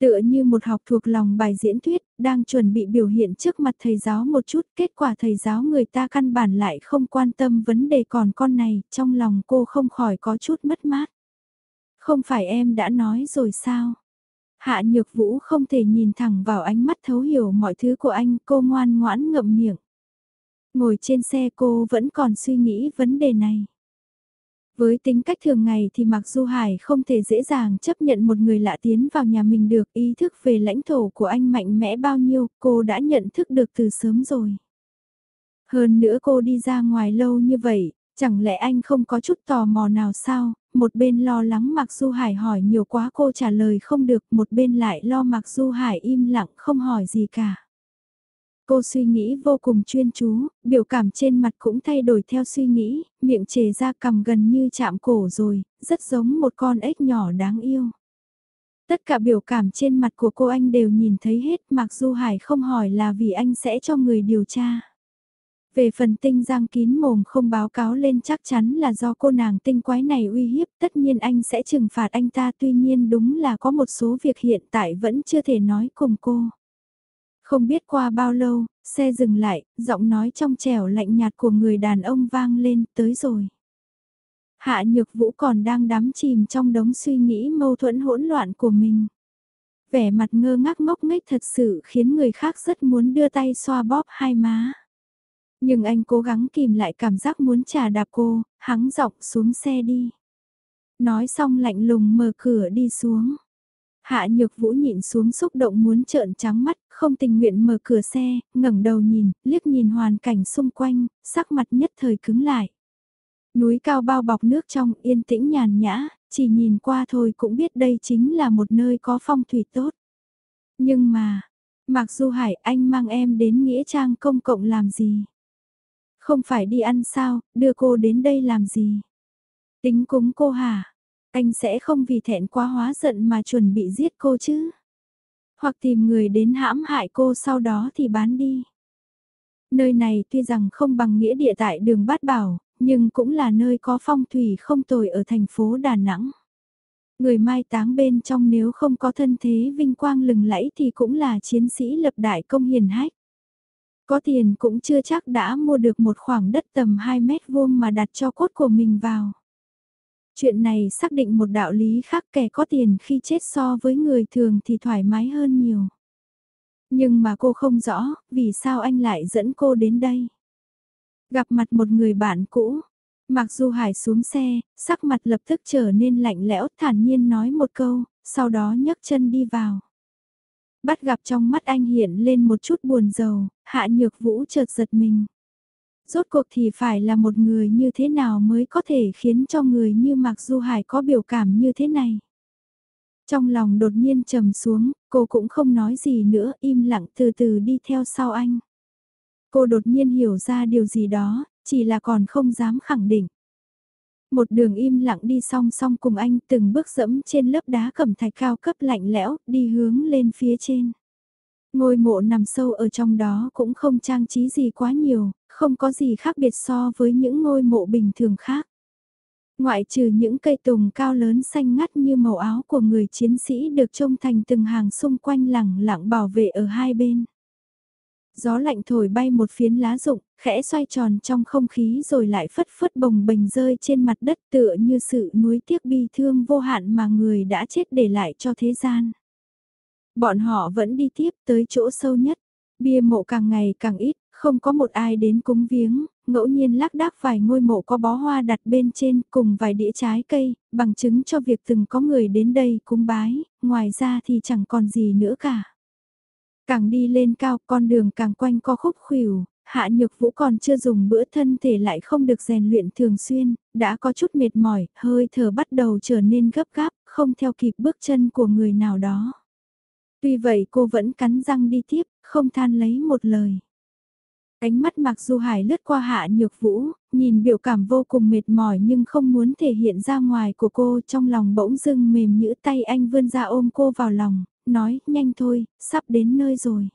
Speaker 1: Tựa như một học thuộc lòng bài diễn thuyết, đang chuẩn bị biểu hiện trước mặt thầy giáo một chút, kết quả thầy giáo người ta căn bản lại không quan tâm vấn đề còn con này, trong lòng cô không khỏi có chút mất mát. Không phải em đã nói rồi sao? Hạ Nhược Vũ không thể nhìn thẳng vào ánh mắt thấu hiểu mọi thứ của anh, cô ngoan ngoãn ngậm miệng. Ngồi trên xe cô vẫn còn suy nghĩ vấn đề này. Với tính cách thường ngày thì mặc dù Hải không thể dễ dàng chấp nhận một người lạ tiến vào nhà mình được ý thức về lãnh thổ của anh mạnh mẽ bao nhiêu cô đã nhận thức được từ sớm rồi. Hơn nữa cô đi ra ngoài lâu như vậy, chẳng lẽ anh không có chút tò mò nào sao, một bên lo lắng Mặc Du Hải hỏi nhiều quá cô trả lời không được, một bên lại lo Mặc Du Hải im lặng không hỏi gì cả. Cô suy nghĩ vô cùng chuyên chú, biểu cảm trên mặt cũng thay đổi theo suy nghĩ, miệng chề ra cầm gần như chạm cổ rồi, rất giống một con ếch nhỏ đáng yêu. Tất cả biểu cảm trên mặt của cô anh đều nhìn thấy hết mặc dù Hải không hỏi là vì anh sẽ cho người điều tra. Về phần tinh giang kín mồm không báo cáo lên chắc chắn là do cô nàng tinh quái này uy hiếp tất nhiên anh sẽ trừng phạt anh ta tuy nhiên đúng là có một số việc hiện tại vẫn chưa thể nói cùng cô. Không biết qua bao lâu, xe dừng lại, giọng nói trong trẻo lạnh nhạt của người đàn ông vang lên, tới rồi. Hạ nhược vũ còn đang đắm chìm trong đống suy nghĩ mâu thuẫn hỗn loạn của mình. Vẻ mặt ngơ ngác ngốc nghếch thật sự khiến người khác rất muốn đưa tay xoa bóp hai má. Nhưng anh cố gắng kìm lại cảm giác muốn trả đạp cô, hắng giọng xuống xe đi. Nói xong lạnh lùng mở cửa đi xuống. Hạ nhược vũ nhịn xuống xúc động muốn trợn trắng mắt, không tình nguyện mở cửa xe, ngẩng đầu nhìn, liếc nhìn hoàn cảnh xung quanh, sắc mặt nhất thời cứng lại. Núi cao bao bọc nước trong yên tĩnh nhàn nhã, chỉ nhìn qua thôi cũng biết đây chính là một nơi có phong thủy tốt. Nhưng mà, Mạc Du Hải anh mang em đến Nghĩa Trang công cộng làm gì? Không phải đi ăn sao, đưa cô đến đây làm gì? Tính cúng cô hả? Anh sẽ không vì thẹn quá hóa giận mà chuẩn bị giết cô chứ. Hoặc tìm người đến hãm hại cô sau đó thì bán đi. Nơi này tuy rằng không bằng nghĩa địa tại đường Bát Bảo, nhưng cũng là nơi có phong thủy không tồi ở thành phố Đà Nẵng. Người mai táng bên trong nếu không có thân thế vinh quang lừng lẫy thì cũng là chiến sĩ lập đại công hiền hách. Có tiền cũng chưa chắc đã mua được một khoảng đất tầm 2 mét vuông mà đặt cho cốt của mình vào. Chuyện này xác định một đạo lý khác kẻ có tiền khi chết so với người thường thì thoải mái hơn nhiều. Nhưng mà cô không rõ, vì sao anh lại dẫn cô đến đây. Gặp mặt một người bạn cũ, mặc dù Hải xuống xe, sắc mặt lập tức trở nên lạnh lẽo thản nhiên nói một câu, sau đó nhấc chân đi vào. Bắt gặp trong mắt anh hiện lên một chút buồn rầu, hạ nhược vũ chợt giật mình rốt cuộc thì phải là một người như thế nào mới có thể khiến cho người như Mạc Du Hải có biểu cảm như thế này. Trong lòng đột nhiên trầm xuống, cô cũng không nói gì nữa, im lặng từ từ đi theo sau anh. Cô đột nhiên hiểu ra điều gì đó, chỉ là còn không dám khẳng định. Một đường im lặng đi song song cùng anh từng bước dẫm trên lớp đá cẩm thạch cao cấp lạnh lẽo, đi hướng lên phía trên. Ngôi mộ nằm sâu ở trong đó cũng không trang trí gì quá nhiều, không có gì khác biệt so với những ngôi mộ bình thường khác. Ngoại trừ những cây tùng cao lớn xanh ngắt như màu áo của người chiến sĩ được trông thành từng hàng xung quanh lẳng lặng bảo vệ ở hai bên. Gió lạnh thổi bay một phiến lá rụng, khẽ xoay tròn trong không khí rồi lại phất phất bồng bềnh rơi trên mặt đất tựa như sự nuối tiếc bi thương vô hạn mà người đã chết để lại cho thế gian. Bọn họ vẫn đi tiếp tới chỗ sâu nhất, bia mộ càng ngày càng ít, không có một ai đến cúng viếng, ngẫu nhiên lác đác vài ngôi mộ có bó hoa đặt bên trên cùng vài đĩa trái cây, bằng chứng cho việc từng có người đến đây cúng bái, ngoài ra thì chẳng còn gì nữa cả. Càng đi lên cao con đường càng quanh co khúc khuỷu, hạ nhược vũ còn chưa dùng bữa thân thể lại không được rèn luyện thường xuyên, đã có chút mệt mỏi, hơi thở bắt đầu trở nên gấp gáp, không theo kịp bước chân của người nào đó. Tuy vậy cô vẫn cắn răng đi tiếp, không than lấy một lời. Ánh mắt Mạc Du Hải lướt qua Hạ Nhược Vũ, nhìn biểu cảm vô cùng mệt mỏi nhưng không muốn thể hiện ra ngoài của cô trong lòng bỗng dưng mềm nhữ tay anh vươn ra ôm cô vào lòng, nói nhanh thôi, sắp đến nơi rồi.